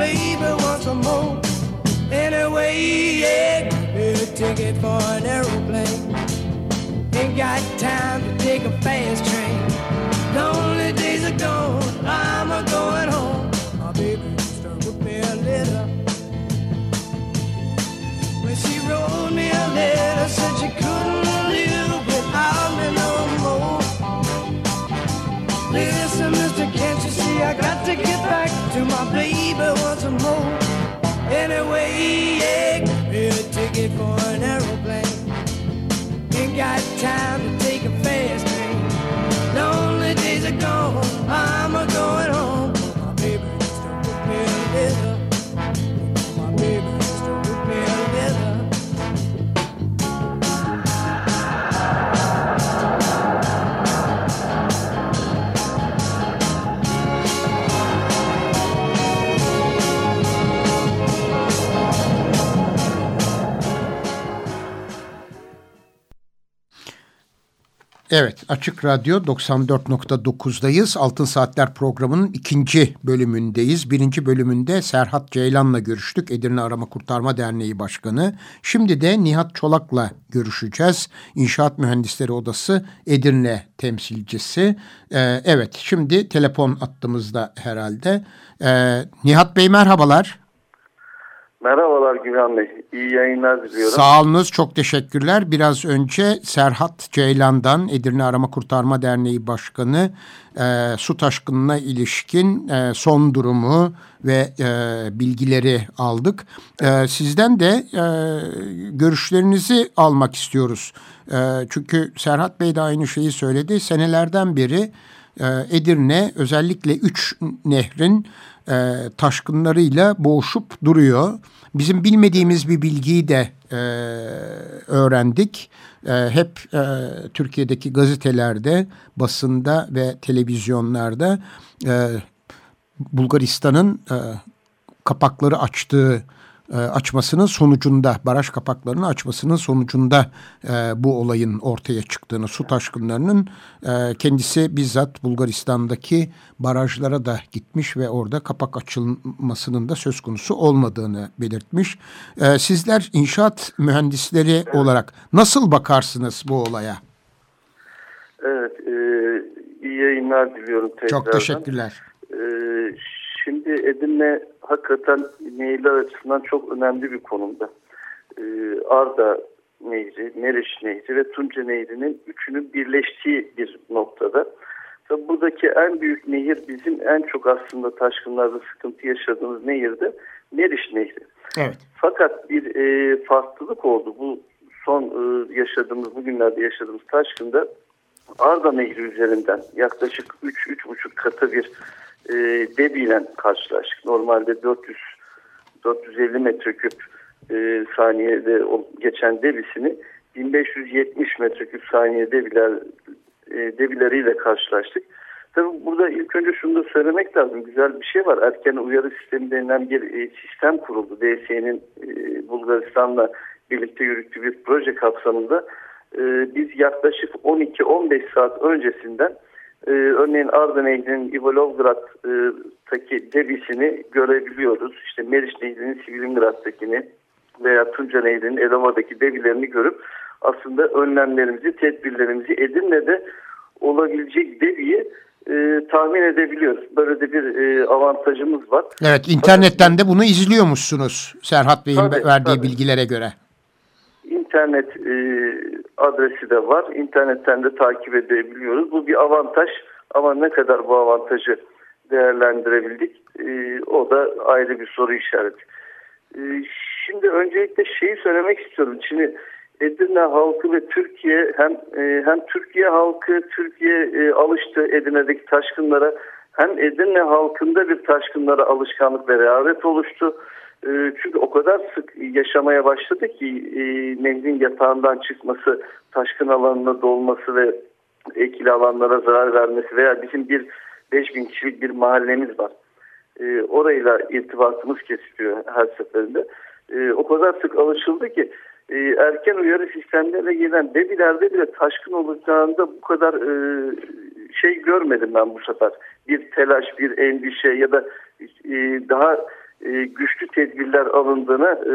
Baby once more. Anyway, yeah, a ticket for an aeroplane. Ain't got time to take a fast train. Lonely days are gone, I'm a going home. My baby used to me a letter. When she wrote me a letter, said she couldn't you see I got to get back to my baby once more. Anyway, yeah, me a ticket for an aeroplane. Ain't got time to take a fast train. Lonely days are gone, I'm a going home. My baby to put me Evet Açık Radyo 94.9'dayız. Altın Saatler programının ikinci bölümündeyiz. Birinci bölümünde Serhat Ceylan'la görüştük. Edirne Arama Kurtarma Derneği Başkanı. Şimdi de Nihat Çolak'la görüşeceğiz. İnşaat Mühendisleri Odası Edirne temsilcisi. Ee, evet şimdi telefon attığımızda herhalde. Ee, Nihat Bey merhabalar. Merhabalar Güven Bey. İyi yayınlar diliyorum. Sağ olunuz. Çok teşekkürler. Biraz önce Serhat Ceylan'dan Edirne Arama Kurtarma Derneği Başkanı e, su taşkınına ilişkin e, son durumu ve e, bilgileri aldık. E, sizden de e, görüşlerinizi almak istiyoruz. E, çünkü Serhat Bey de aynı şeyi söyledi. Senelerden beri e, Edirne özellikle üç nehrin e, taşkınlarıyla boğuşup duruyor. Bizim bilmediğimiz bir bilgiyi de e, öğrendik. E, hep e, Türkiye'deki gazetelerde, basında ve televizyonlarda e, Bulgaristan'ın e, kapakları açtığı açmasının sonucunda, baraj kapaklarını açmasının sonucunda e, bu olayın ortaya çıktığını, su taşkınlarının e, kendisi bizzat Bulgaristan'daki barajlara da gitmiş ve orada kapak açılmasının da söz konusu olmadığını belirtmiş. E, sizler inşaat mühendisleri olarak nasıl bakarsınız bu olaya? Evet, e, iyi yayınlar diliyorum tekrardan. Çok teşekkürler. E, şimdi Edirne hakikaten nehirler açısından çok önemli bir konumda. Ee, Arda Nehri, Meriç Nehri ve Tunca Nehri'nin üçünün birleştiği bir noktada. Tabii buradaki en büyük nehir bizim en çok aslında taşkınlarda sıkıntı yaşadığımız nehir de Meriç Nehri. Evet. Fakat bir e, farklılık oldu. Bu son e, yaşadığımız, bugünlerde yaşadığımız taşkında Arda Nehri üzerinden yaklaşık 3-3,5 katı bir e, debiyle karşılaştık. Normalde 400 450 metreküp e, saniyede geçen debisini 1570 metreküp saniyede debiler e, debileriyle karşılaştık. Tabii burada ilk önce şunu da söylemek lazım. Güzel bir şey var. Erken uyarı sistemi denilen bir e, sistem kuruldu. DSE'nin e, Bulgaristan'la birlikte yürüttüğü bir proje kapsamında e, biz yaklaşık 12-15 saat öncesinden e, örneğin Arda Nehri'nin Ivolgrad'taki debisini görebiliyoruz. İşte Meriç Nehri'nin Sivrimgrad'takini veya Tunca Nehri'nin Elova'daki debilerini görüp aslında önlemlerimizi, tedbirlerimizi Edirne'de olabilecek debiyi e, tahmin edebiliyoruz. Böyle de bir e, avantajımız var. Evet internetten de bunu izliyormuşsunuz Serhat Bey'in verdiği tabii. bilgilere göre. İnternet e, adresi de var. İnternetten de takip edebiliyoruz. Bu bir avantaj ama ne kadar bu avantajı değerlendirebildik e, o da ayrı bir soru işareti. E, şimdi öncelikle şeyi söylemek istiyorum. Şimdi Edirne halkı ve Türkiye hem e, hem Türkiye halkı Türkiye e, alıştı Edirne'deki taşkınlara hem Edirne halkında bir taşkınlara alışkanlık ve rehavet oluştu. E, çünkü o kadar sık yaşamaya başladı ki e, nehrin yatağından çıkması, taşkın alanına dolması ve ekili alanlara zarar vermesi veya bizim bir 5000 kişilik bir mahallemiz var. E, orayla irtibatımız kesiliyor her seferinde. E, o kadar sık alışıldı ki e, erken uyarı sistemlerine gelen debilerde bile taşkın olacağında bu kadar e, şey görmedim ben bu sefer. Bir telaş, bir endişe ya da daha e, güçlü tedbirler alındığını e,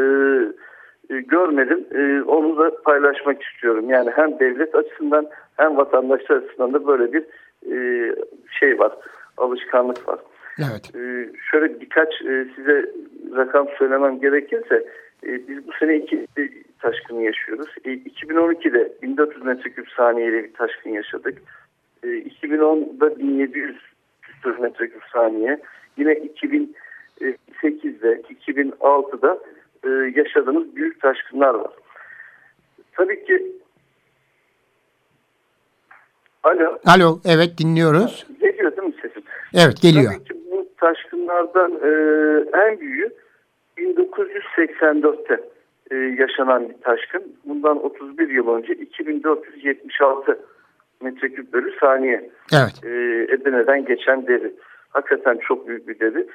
e, görmedim. E, onu da paylaşmak istiyorum. Yani hem devlet açısından hem vatandaşlar açısından da böyle bir e, şey var, alışkanlık var. Evet. Şöyle birkaç e, size rakam söylemem gerekirse e, biz bu sene iki taşkını yaşıyoruz. E, 2012'de 1400 metreküp saniyeli bir taşkın yaşadık. E, 2010'da 1700 küsur metreküp saniye. Yine 2008'de 2006'da e, yaşadığımız büyük taşkınlar var. Tabii ki Alo. Alo evet dinliyoruz. Geliyor değil mi sesim? Evet geliyor. Tabii ki bu taşkınlardan e, en büyüğü 1984'te e, yaşanan bir taşkın. Bundan 31 yıl önce 2476 metreküp bölü saniye Evet. e, Edirne'den geçen devi. Hakikaten çok büyük bir devi.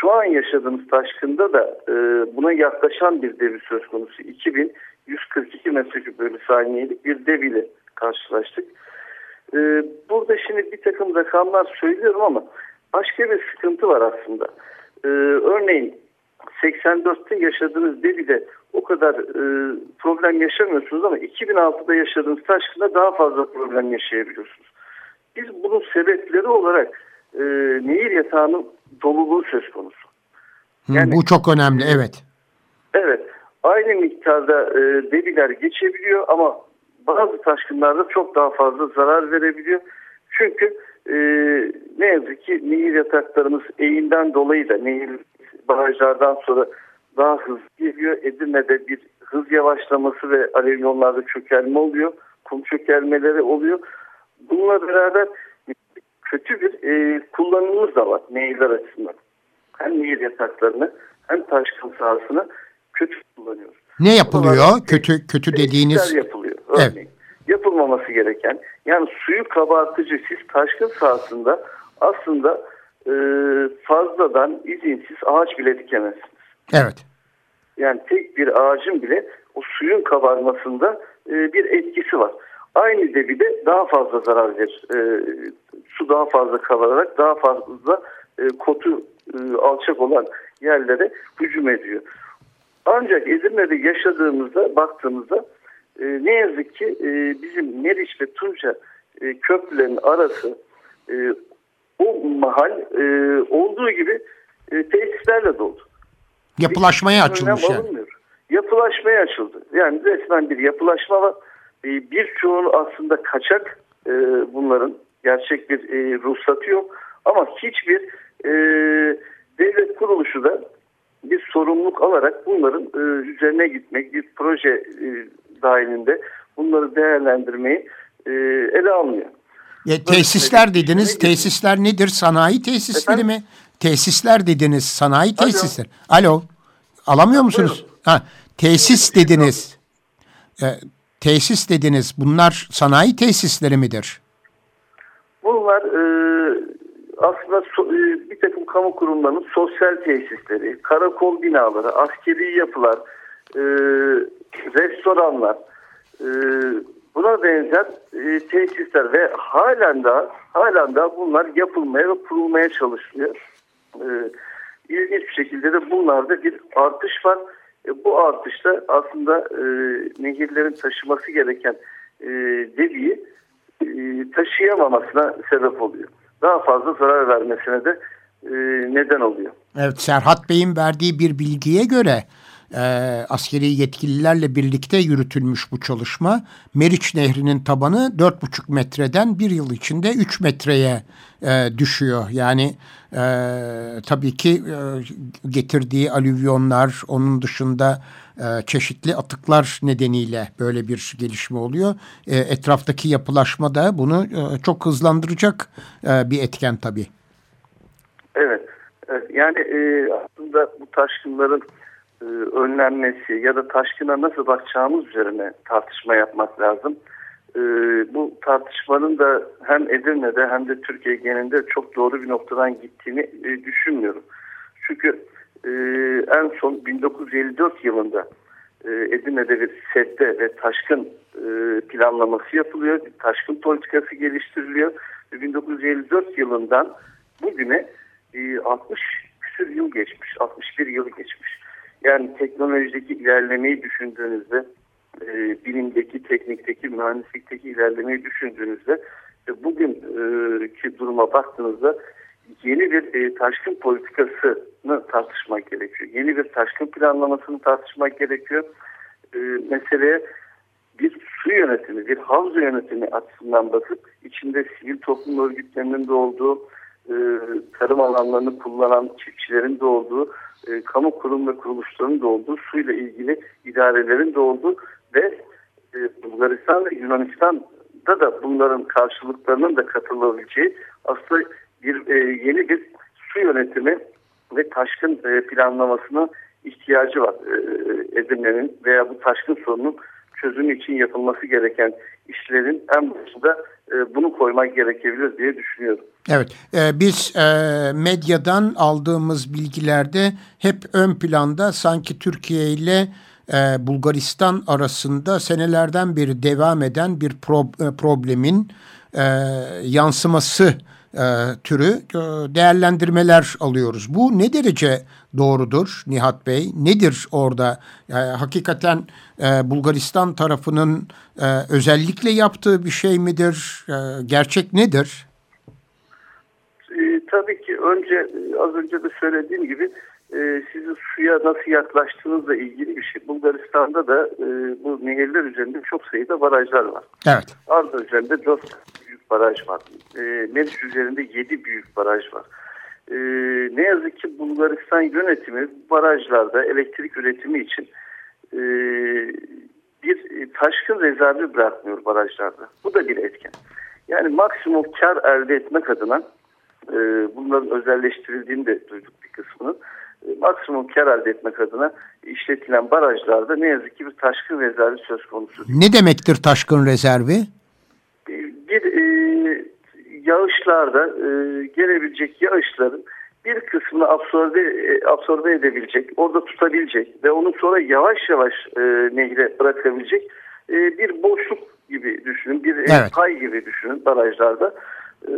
Şu an yaşadığımız taşkında da e, buna yaklaşan bir devi söz konusu. 2142 metreküp bölü saniyelik bir deviyle karşılaştık. E, burada şimdi bir takım rakamlar söylüyorum ama başka bir sıkıntı var aslında. E, örneğin 84'te yaşadığınız devide o kadar e, problem yaşamıyorsunuz ama 2006'da yaşadığınız taşkında daha fazla problem yaşayabiliyorsunuz. Biz bunun sebepleri olarak e, nehir yatağının doluluğu söz konusu. Hı, Yani- bu çok önemli evet. Evet aynı miktarda e, debiler geçebiliyor ama bazı taşkınlarda çok daha fazla zarar verebiliyor. Çünkü e, ne yazık ki nehir yataklarımız eğimden dolayı da nehir barajlardan sonra daha hızlı geliyor. Edirne'de bir hız yavaşlaması ve alev yollarda çökelme oluyor. Kum çökelmeleri oluyor. Bununla beraber kötü bir e, kullanımımız da var nehirler açısından. Hem nehir yataklarını hem taşkın sahasını kötü kullanıyoruz. Ne yapılıyor? Bunlar- Kötü kötü dediğiniz yapılıyor. Örneğin. Yapılmaması gereken yani suyu kabartıcı siz taşkın sahasında aslında e, fazladan izinsiz ağaç bile dikemezsiniz. evet. Yani tek bir ağacın bile o suyun kabarmasında e, bir etkisi var. Aynı debide daha fazla zarar verir. E, su daha fazla kabararak daha fazla e, kotu e, alçak olan yerlere hücum ediyor. Ancak Edirne'de yaşadığımızda baktığımızda e, ne yazık ki e, bizim Meriç ve Tunca e, köprülerin arası e, o mahal e, olduğu gibi e, tesislerle doldu. Yapılaşmaya Hiç açılmış yani. alınmıyor. Yapılaşmaya açıldı. Yani resmen bir yapılaşma var. E, Birçoğunu aslında kaçak e, bunların gerçek bir e, ruhsatı yok. Ama hiçbir devlet kuruluşu da bir sorumluluk alarak bunların üzerine gitmek, bir proje dahilinde bunları değerlendirmeyi ele almıyor. E, tesisler dediniz. Ne- Tesisler nedir? Sanayi tesisleri Efendim? mi? Tesisler dediniz. Sanayi Alo. tesisler. Alo. Alamıyor musunuz? Ha, tesis dediniz. E, tesis dediniz. Bunlar sanayi tesisleri midir? Bunlar e, aslında so- e, bir takım kamu kurumlarının sosyal tesisleri, karakol binaları, askeri yapılar, e, restoranlar, e, buna benzer e, tesisler ve halen daha halen daha bunlar yapılmaya ve kurulmaya çalışılıyor. E, ilginç bir şekilde de bunlarda bir artış var. E, bu artışta aslında e, nehirlerin taşıması gereken e, debiyi e, taşıyamamasına sebep oluyor. Daha fazla zarar vermesine de e, neden oluyor. Evet Serhat Bey'in verdiği bir bilgiye göre e, askeri yetkililerle birlikte yürütülmüş bu çalışma. Meriç Nehri'nin tabanı 4,5 metreden bir yıl içinde 3 metreye e, düşüyor. Yani e, tabii ki e, getirdiği alüvyonlar onun dışında e, çeşitli atıklar nedeniyle böyle bir gelişme oluyor. E, etraftaki yapılaşma da bunu e, çok hızlandıracak e, bir etken tabii. Evet. evet. Yani e, aslında bu taşkınların e, önlenmesi ya da taşkına nasıl bakacağımız üzerine tartışma yapmak lazım. E, bu tartışmanın da hem Edirne'de hem de Türkiye genelinde çok doğru bir noktadan gittiğini e, düşünmüyorum. Çünkü e, en son 1954 yılında e, Edirne'de bir sette ve taşkın e, planlaması yapılıyor. Bir taşkın politikası geliştiriliyor. Ve 1954 yılından bugüne e, 60 küsür yıl geçmiş, 61 yıl geçmiş. Yani teknolojideki ilerlemeyi düşündüğünüzde, e, bilimdeki, teknikteki, mühendislikteki ilerlemeyi düşündüğünüzde e, bugünkü duruma baktığınızda yeni bir e, taşkın politikasını tartışmak gerekiyor. Yeni bir taşkın planlamasını tartışmak gerekiyor. E, meseleye bir su yönetimi, bir havza yönetimi açısından bakıp içinde sivil toplum örgütlerinin de olduğu, e, tarım alanlarını kullanan çiftçilerin de olduğu, e, kamu kurum ve kuruluşlarının da olduğu, suyla ilgili idarelerin de olduğu ve e, Bulgaristan ve Yunanistan'da da bunların karşılıklarının da katılabileceği aslında bir e, yeni bir su yönetimi ve taşkın e, planlamasına ihtiyacı var e, Edirne'nin veya bu taşkın sorunun çözümü için yapılması gereken işlerin en başında e, bunu koymak gerekebilir diye düşünüyorum. Evet, e, biz e, medyadan aldığımız bilgilerde hep ön planda sanki Türkiye ile Bulgaristan arasında senelerden beri devam eden bir pro, problemin e, yansıması e, türü e, değerlendirmeler alıyoruz. Bu ne derece doğrudur Nihat Bey? Nedir orada? Yani hakikaten e, Bulgaristan tarafının e, özellikle yaptığı bir şey midir? E, gerçek nedir? E, tabii ki önce e, az önce de söylediğim gibi e, sizin suya nasıl yaklaştığınızla ilgili bir şey. Bulgaristan'da da e, bu nehirler üzerinde çok sayıda barajlar var. Evet. Arda üzerinde büyük baraj var. E, Meriç üzerinde yedi büyük baraj var. E, ne yazık ki Bulgaristan yönetimi barajlarda elektrik üretimi için e, bir taşkın rezervi bırakmıyor barajlarda. Bu da bir etken. Yani maksimum kar elde etmek adına e, bunların özelleştirildiğini de duyduk bir kısmını. E, maksimum kar elde etmek adına işletilen barajlarda ne yazık ki bir taşkın rezervi söz konusu. Ne demektir taşkın rezervi? Bir e, yağışlarda e, gelebilecek yağışların bir kısmını absorbe, e, absorbe edebilecek, orada tutabilecek ve onu sonra yavaş yavaş e, nehre bırakabilecek e, bir boşluk gibi düşünün, bir evet. pay gibi düşünün barajlarda. E,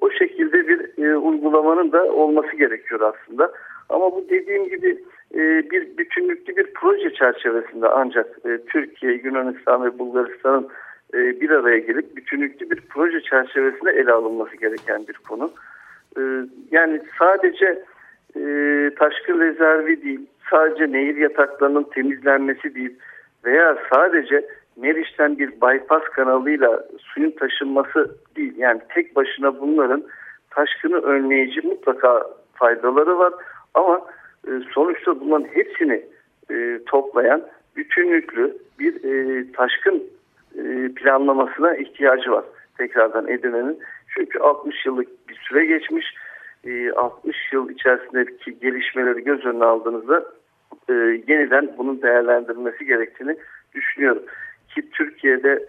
o şekilde bir e, uygulamanın da olması gerekiyor aslında. Ama bu dediğim gibi e, bir bütünlüklü bir proje çerçevesinde ancak e, Türkiye, Yunanistan ve Bulgaristan'ın e, bir araya gelip bütünlüklü bir proje çerçevesinde ele alınması gereken bir konu. E, yani sadece e, taşkın rezervi değil, sadece nehir yataklarının temizlenmesi değil veya sadece Meriç'ten bir bypass kanalıyla suyun taşınması değil. Yani tek başına bunların taşkını önleyici mutlaka faydaları var. Ama e, sonuçta bunların hepsini toplayan bütünlüklü bir taşkın planlamasına ihtiyacı var tekrardan Edirne'nin. Çünkü 60 yıllık bir süre geçmiş. E, 60 yıl içerisindeki gelişmeleri göz önüne aldığınızda e, yeniden bunun değerlendirilmesi gerektiğini düşünüyorum. Ki Türkiye'de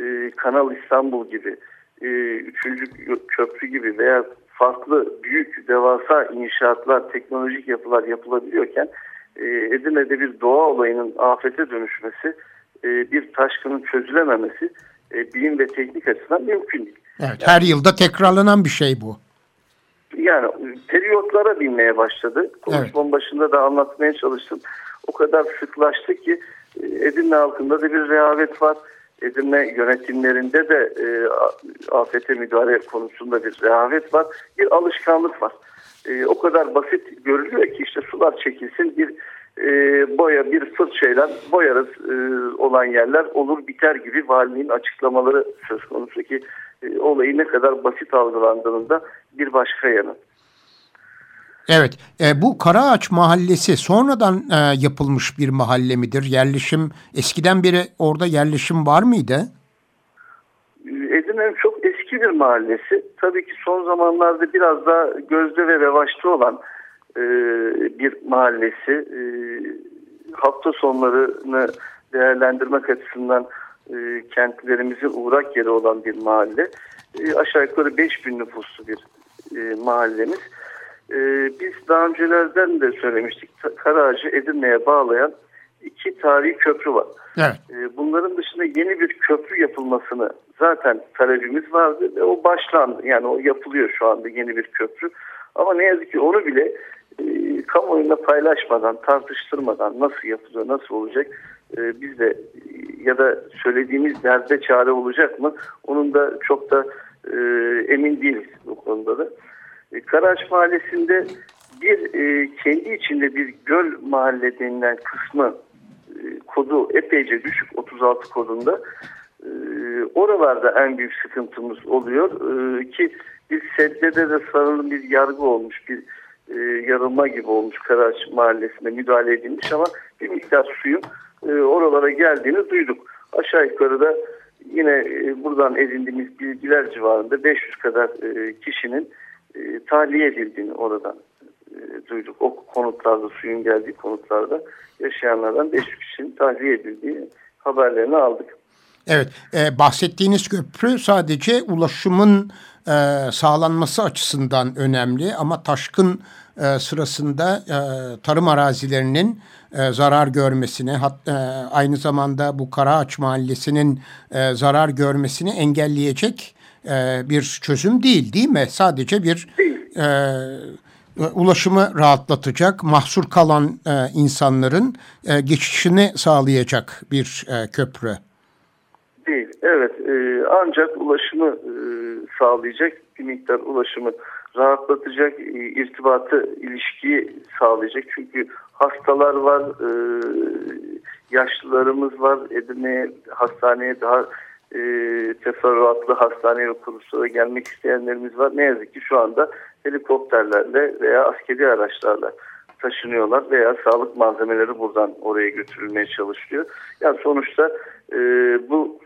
e, Kanal İstanbul gibi, e, Üçüncü Köprü gibi veya farklı büyük devasa inşaatlar, teknolojik yapılar yapılabiliyorken e, Edirne'de bir doğa olayının afete dönüşmesi e, bir taşkının çözülememesi e, bilim ve teknik açısından mümkün değil. Evet, her yılda tekrarlanan bir şey bu. Yani periyotlara binmeye başladı. Konuşmanın evet. başında da anlatmaya çalıştım. O kadar sıklaştı ki e, Edirne halkında da bir rehavet var. Edirne yönetimlerinde de e, afete müdahale konusunda bir rehavet var. Bir alışkanlık var. E, o kadar basit görülüyor ki işte sular çekilsin bir e, boya bir fırçayla boyarız e, olan yerler olur biter gibi valiliğin açıklamaları söz konusu ki e, olayı ne kadar basit algılandığında bir başka yanı. Evet, e, bu Karaağaç Mahallesi sonradan e, yapılmış bir mahalle midir? Yerleşim, eskiden beri orada yerleşim var mıydı? Edirne'nin çok eski bir mahallesi. Tabii ki son zamanlarda biraz daha gözde ve revaçta olan e, bir mahallesi. E, hafta sonlarını değerlendirmek açısından e, kentlerimizin uğrak yeri olan bir mahalle. E, aşağı yukarı 5000 nüfuslu bir e, mahallemiz. E, biz daha öncelerden de söylemiştik. Karaağacı Edirne'ye bağlayan iki tarihi köprü var. Evet. E, bunların dışında yeni bir köprü yapılmasını zaten talebimiz vardı ve o başlandı. Yani o yapılıyor şu anda yeni bir köprü. Ama ne yazık ki onu bile e, paylaşmadan, tartıştırmadan nasıl yapılıyor, nasıl olacak e, biz de ya da söylediğimiz derde çare olacak mı? Onun da çok da e, emin değiliz bu konuda da. E, Karaç Mahallesi'nde bir e, kendi içinde bir göl mahalle denilen kısmı e, kodu epeyce düşük 36 kodunda. E, oralarda en büyük sıkıntımız oluyor e, ki bir seddede de sanırım bir yargı olmuş bir e, yarılma gibi olmuş Karaç Mahallesi'nde müdahale edilmiş ama bir miktar suyun e, oralara geldiğini duyduk. Aşağı yukarıda yine e, buradan edindiğimiz bilgiler civarında 500 kadar e, kişinin e, tahliye edildiğini oradan e, duyduk. O konutlarda suyun geldiği konutlarda yaşayanlardan 500 kişinin tahliye edildiği haberlerini aldık. Evet, e, bahsettiğiniz köprü sadece ulaşımın e, sağlanması açısından önemli ama taşkın e, sırasında e, tarım arazilerinin e, zarar görmesini, hat, e, aynı zamanda bu Karaağaç Mahallesi'nin e, zarar görmesini engelleyecek e, bir çözüm değil, değil mi? Sadece bir e, ulaşımı rahatlatacak, mahsur kalan e, insanların e, geçişini sağlayacak bir e, köprü. Değil, evet. E, ancak ulaşımı e, sağlayacak, bir miktar ulaşımı rahatlatacak, e, irtibatı, ilişkiyi sağlayacak. Çünkü hastalar var, e, yaşlılarımız var. Edirne hastaneye daha e, teferruatlı hastane ve gelmek isteyenlerimiz var. Ne yazık ki şu anda helikopterlerle veya askeri araçlarla taşınıyorlar veya sağlık malzemeleri buradan oraya götürülmeye çalışıyor. Yani sonuçta e, bu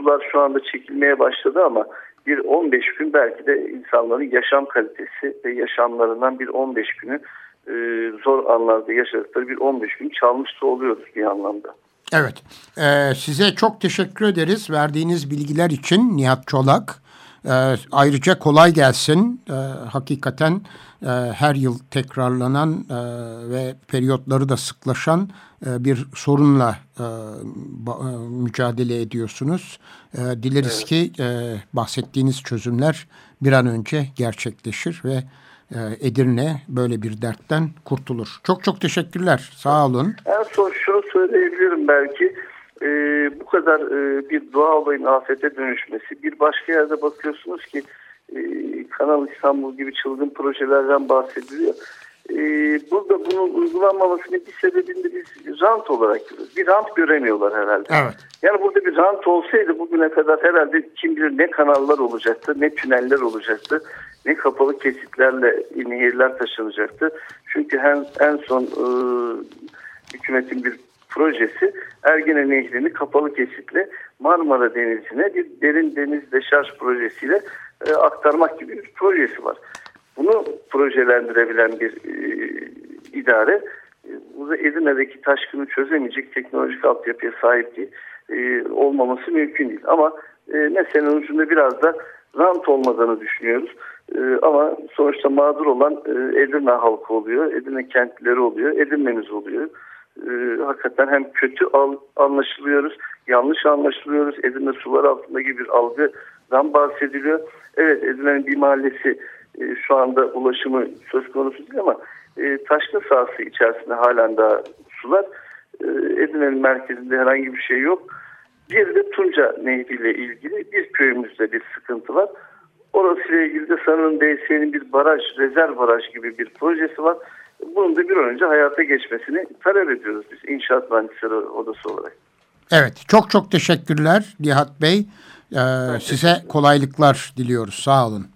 sular şu anda çekilmeye başladı ama bir 15 gün belki de insanların yaşam kalitesi ve yaşamlarından bir 15 günü e, zor anlarda yaşadıkları bir 15 gün çalmış da oluyoruz bir anlamda. Evet. Ee, size çok teşekkür ederiz verdiğiniz bilgiler için Nihat Çolak. Ee, ayrıca kolay gelsin. Ee, hakikaten e, her yıl tekrarlanan e, ve periyotları da sıklaşan e, bir sorunla e, ba, e, mücadele ediyorsunuz. E, dileriz evet. ki e, bahsettiğiniz çözümler bir an önce gerçekleşir ve e, Edirne böyle bir dertten kurtulur. Çok çok teşekkürler. Sağ olun. En son şunu söyleyebilirim belki. E, bu kadar e, bir doğa olayın afete dönüşmesi. Bir başka yerde bakıyorsunuz ki e, Kanal İstanbul gibi çılgın projelerden bahsediliyor. E, burada bunun uygulanmamasının bir sebebini de biz rant olarak görüyoruz. Bir rant göremiyorlar herhalde. Evet. Yani burada bir rant olsaydı bugüne kadar herhalde kim bilir ne kanallar olacaktı, ne tüneller olacaktı, ne kapalı kesitlerle nehirler taşınacaktı. Çünkü en, en son e, hükümetin bir projesi Ergene Nehri'ni kapalı kesitle Marmara Denizi'ne bir derin deniz deşarj projesiyle e, aktarmak gibi bir projesi var. Bunu projelendirebilen bir e, idare e, burada Edirne'deki taşkını çözemeyecek teknolojik altyapıya sahip değil. E, olmaması mümkün değil. Ama e, meselenin ucunda biraz da rant olmadığını düşünüyoruz. E, ama sonuçta mağdur olan e, Edirne halkı oluyor, Edirne kentlileri oluyor, Edirne'miz oluyor. E, hakikaten hem kötü al, anlaşılıyoruz, yanlış anlaşılıyoruz. Edirne sular altındaki bir algıdan bahsediliyor. Evet Edirne'nin bir mahallesi e, şu anda ulaşımı söz konusu değil ama e, taşlı sahası içerisinde halen daha sular. E, Edirne'nin merkezinde herhangi bir şey yok. Bir de Tunca Nehri ile ilgili bir köyümüzde bir sıkıntı var. Orasıyla ilgili de sanırım DSE'nin bir baraj, rezerv baraj gibi bir projesi var. Bunun da bir an önce hayata geçmesini talep ediyoruz biz İnşaat Mühendisleri Odası olarak. Evet, çok çok teşekkürler Nihat Bey. Ee, size kolaylıklar diliyoruz. Sağ olun.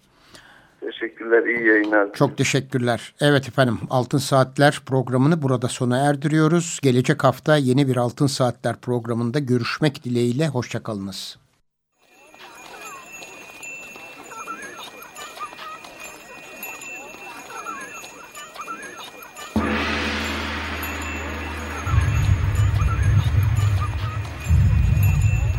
Teşekkürler, iyi yayınlar. Çok teşekkürler. Evet efendim, Altın Saatler programını burada sona erdiriyoruz. Gelecek hafta yeni bir Altın Saatler programında görüşmek dileğiyle. Hoşçakalınız.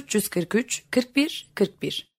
343 41 41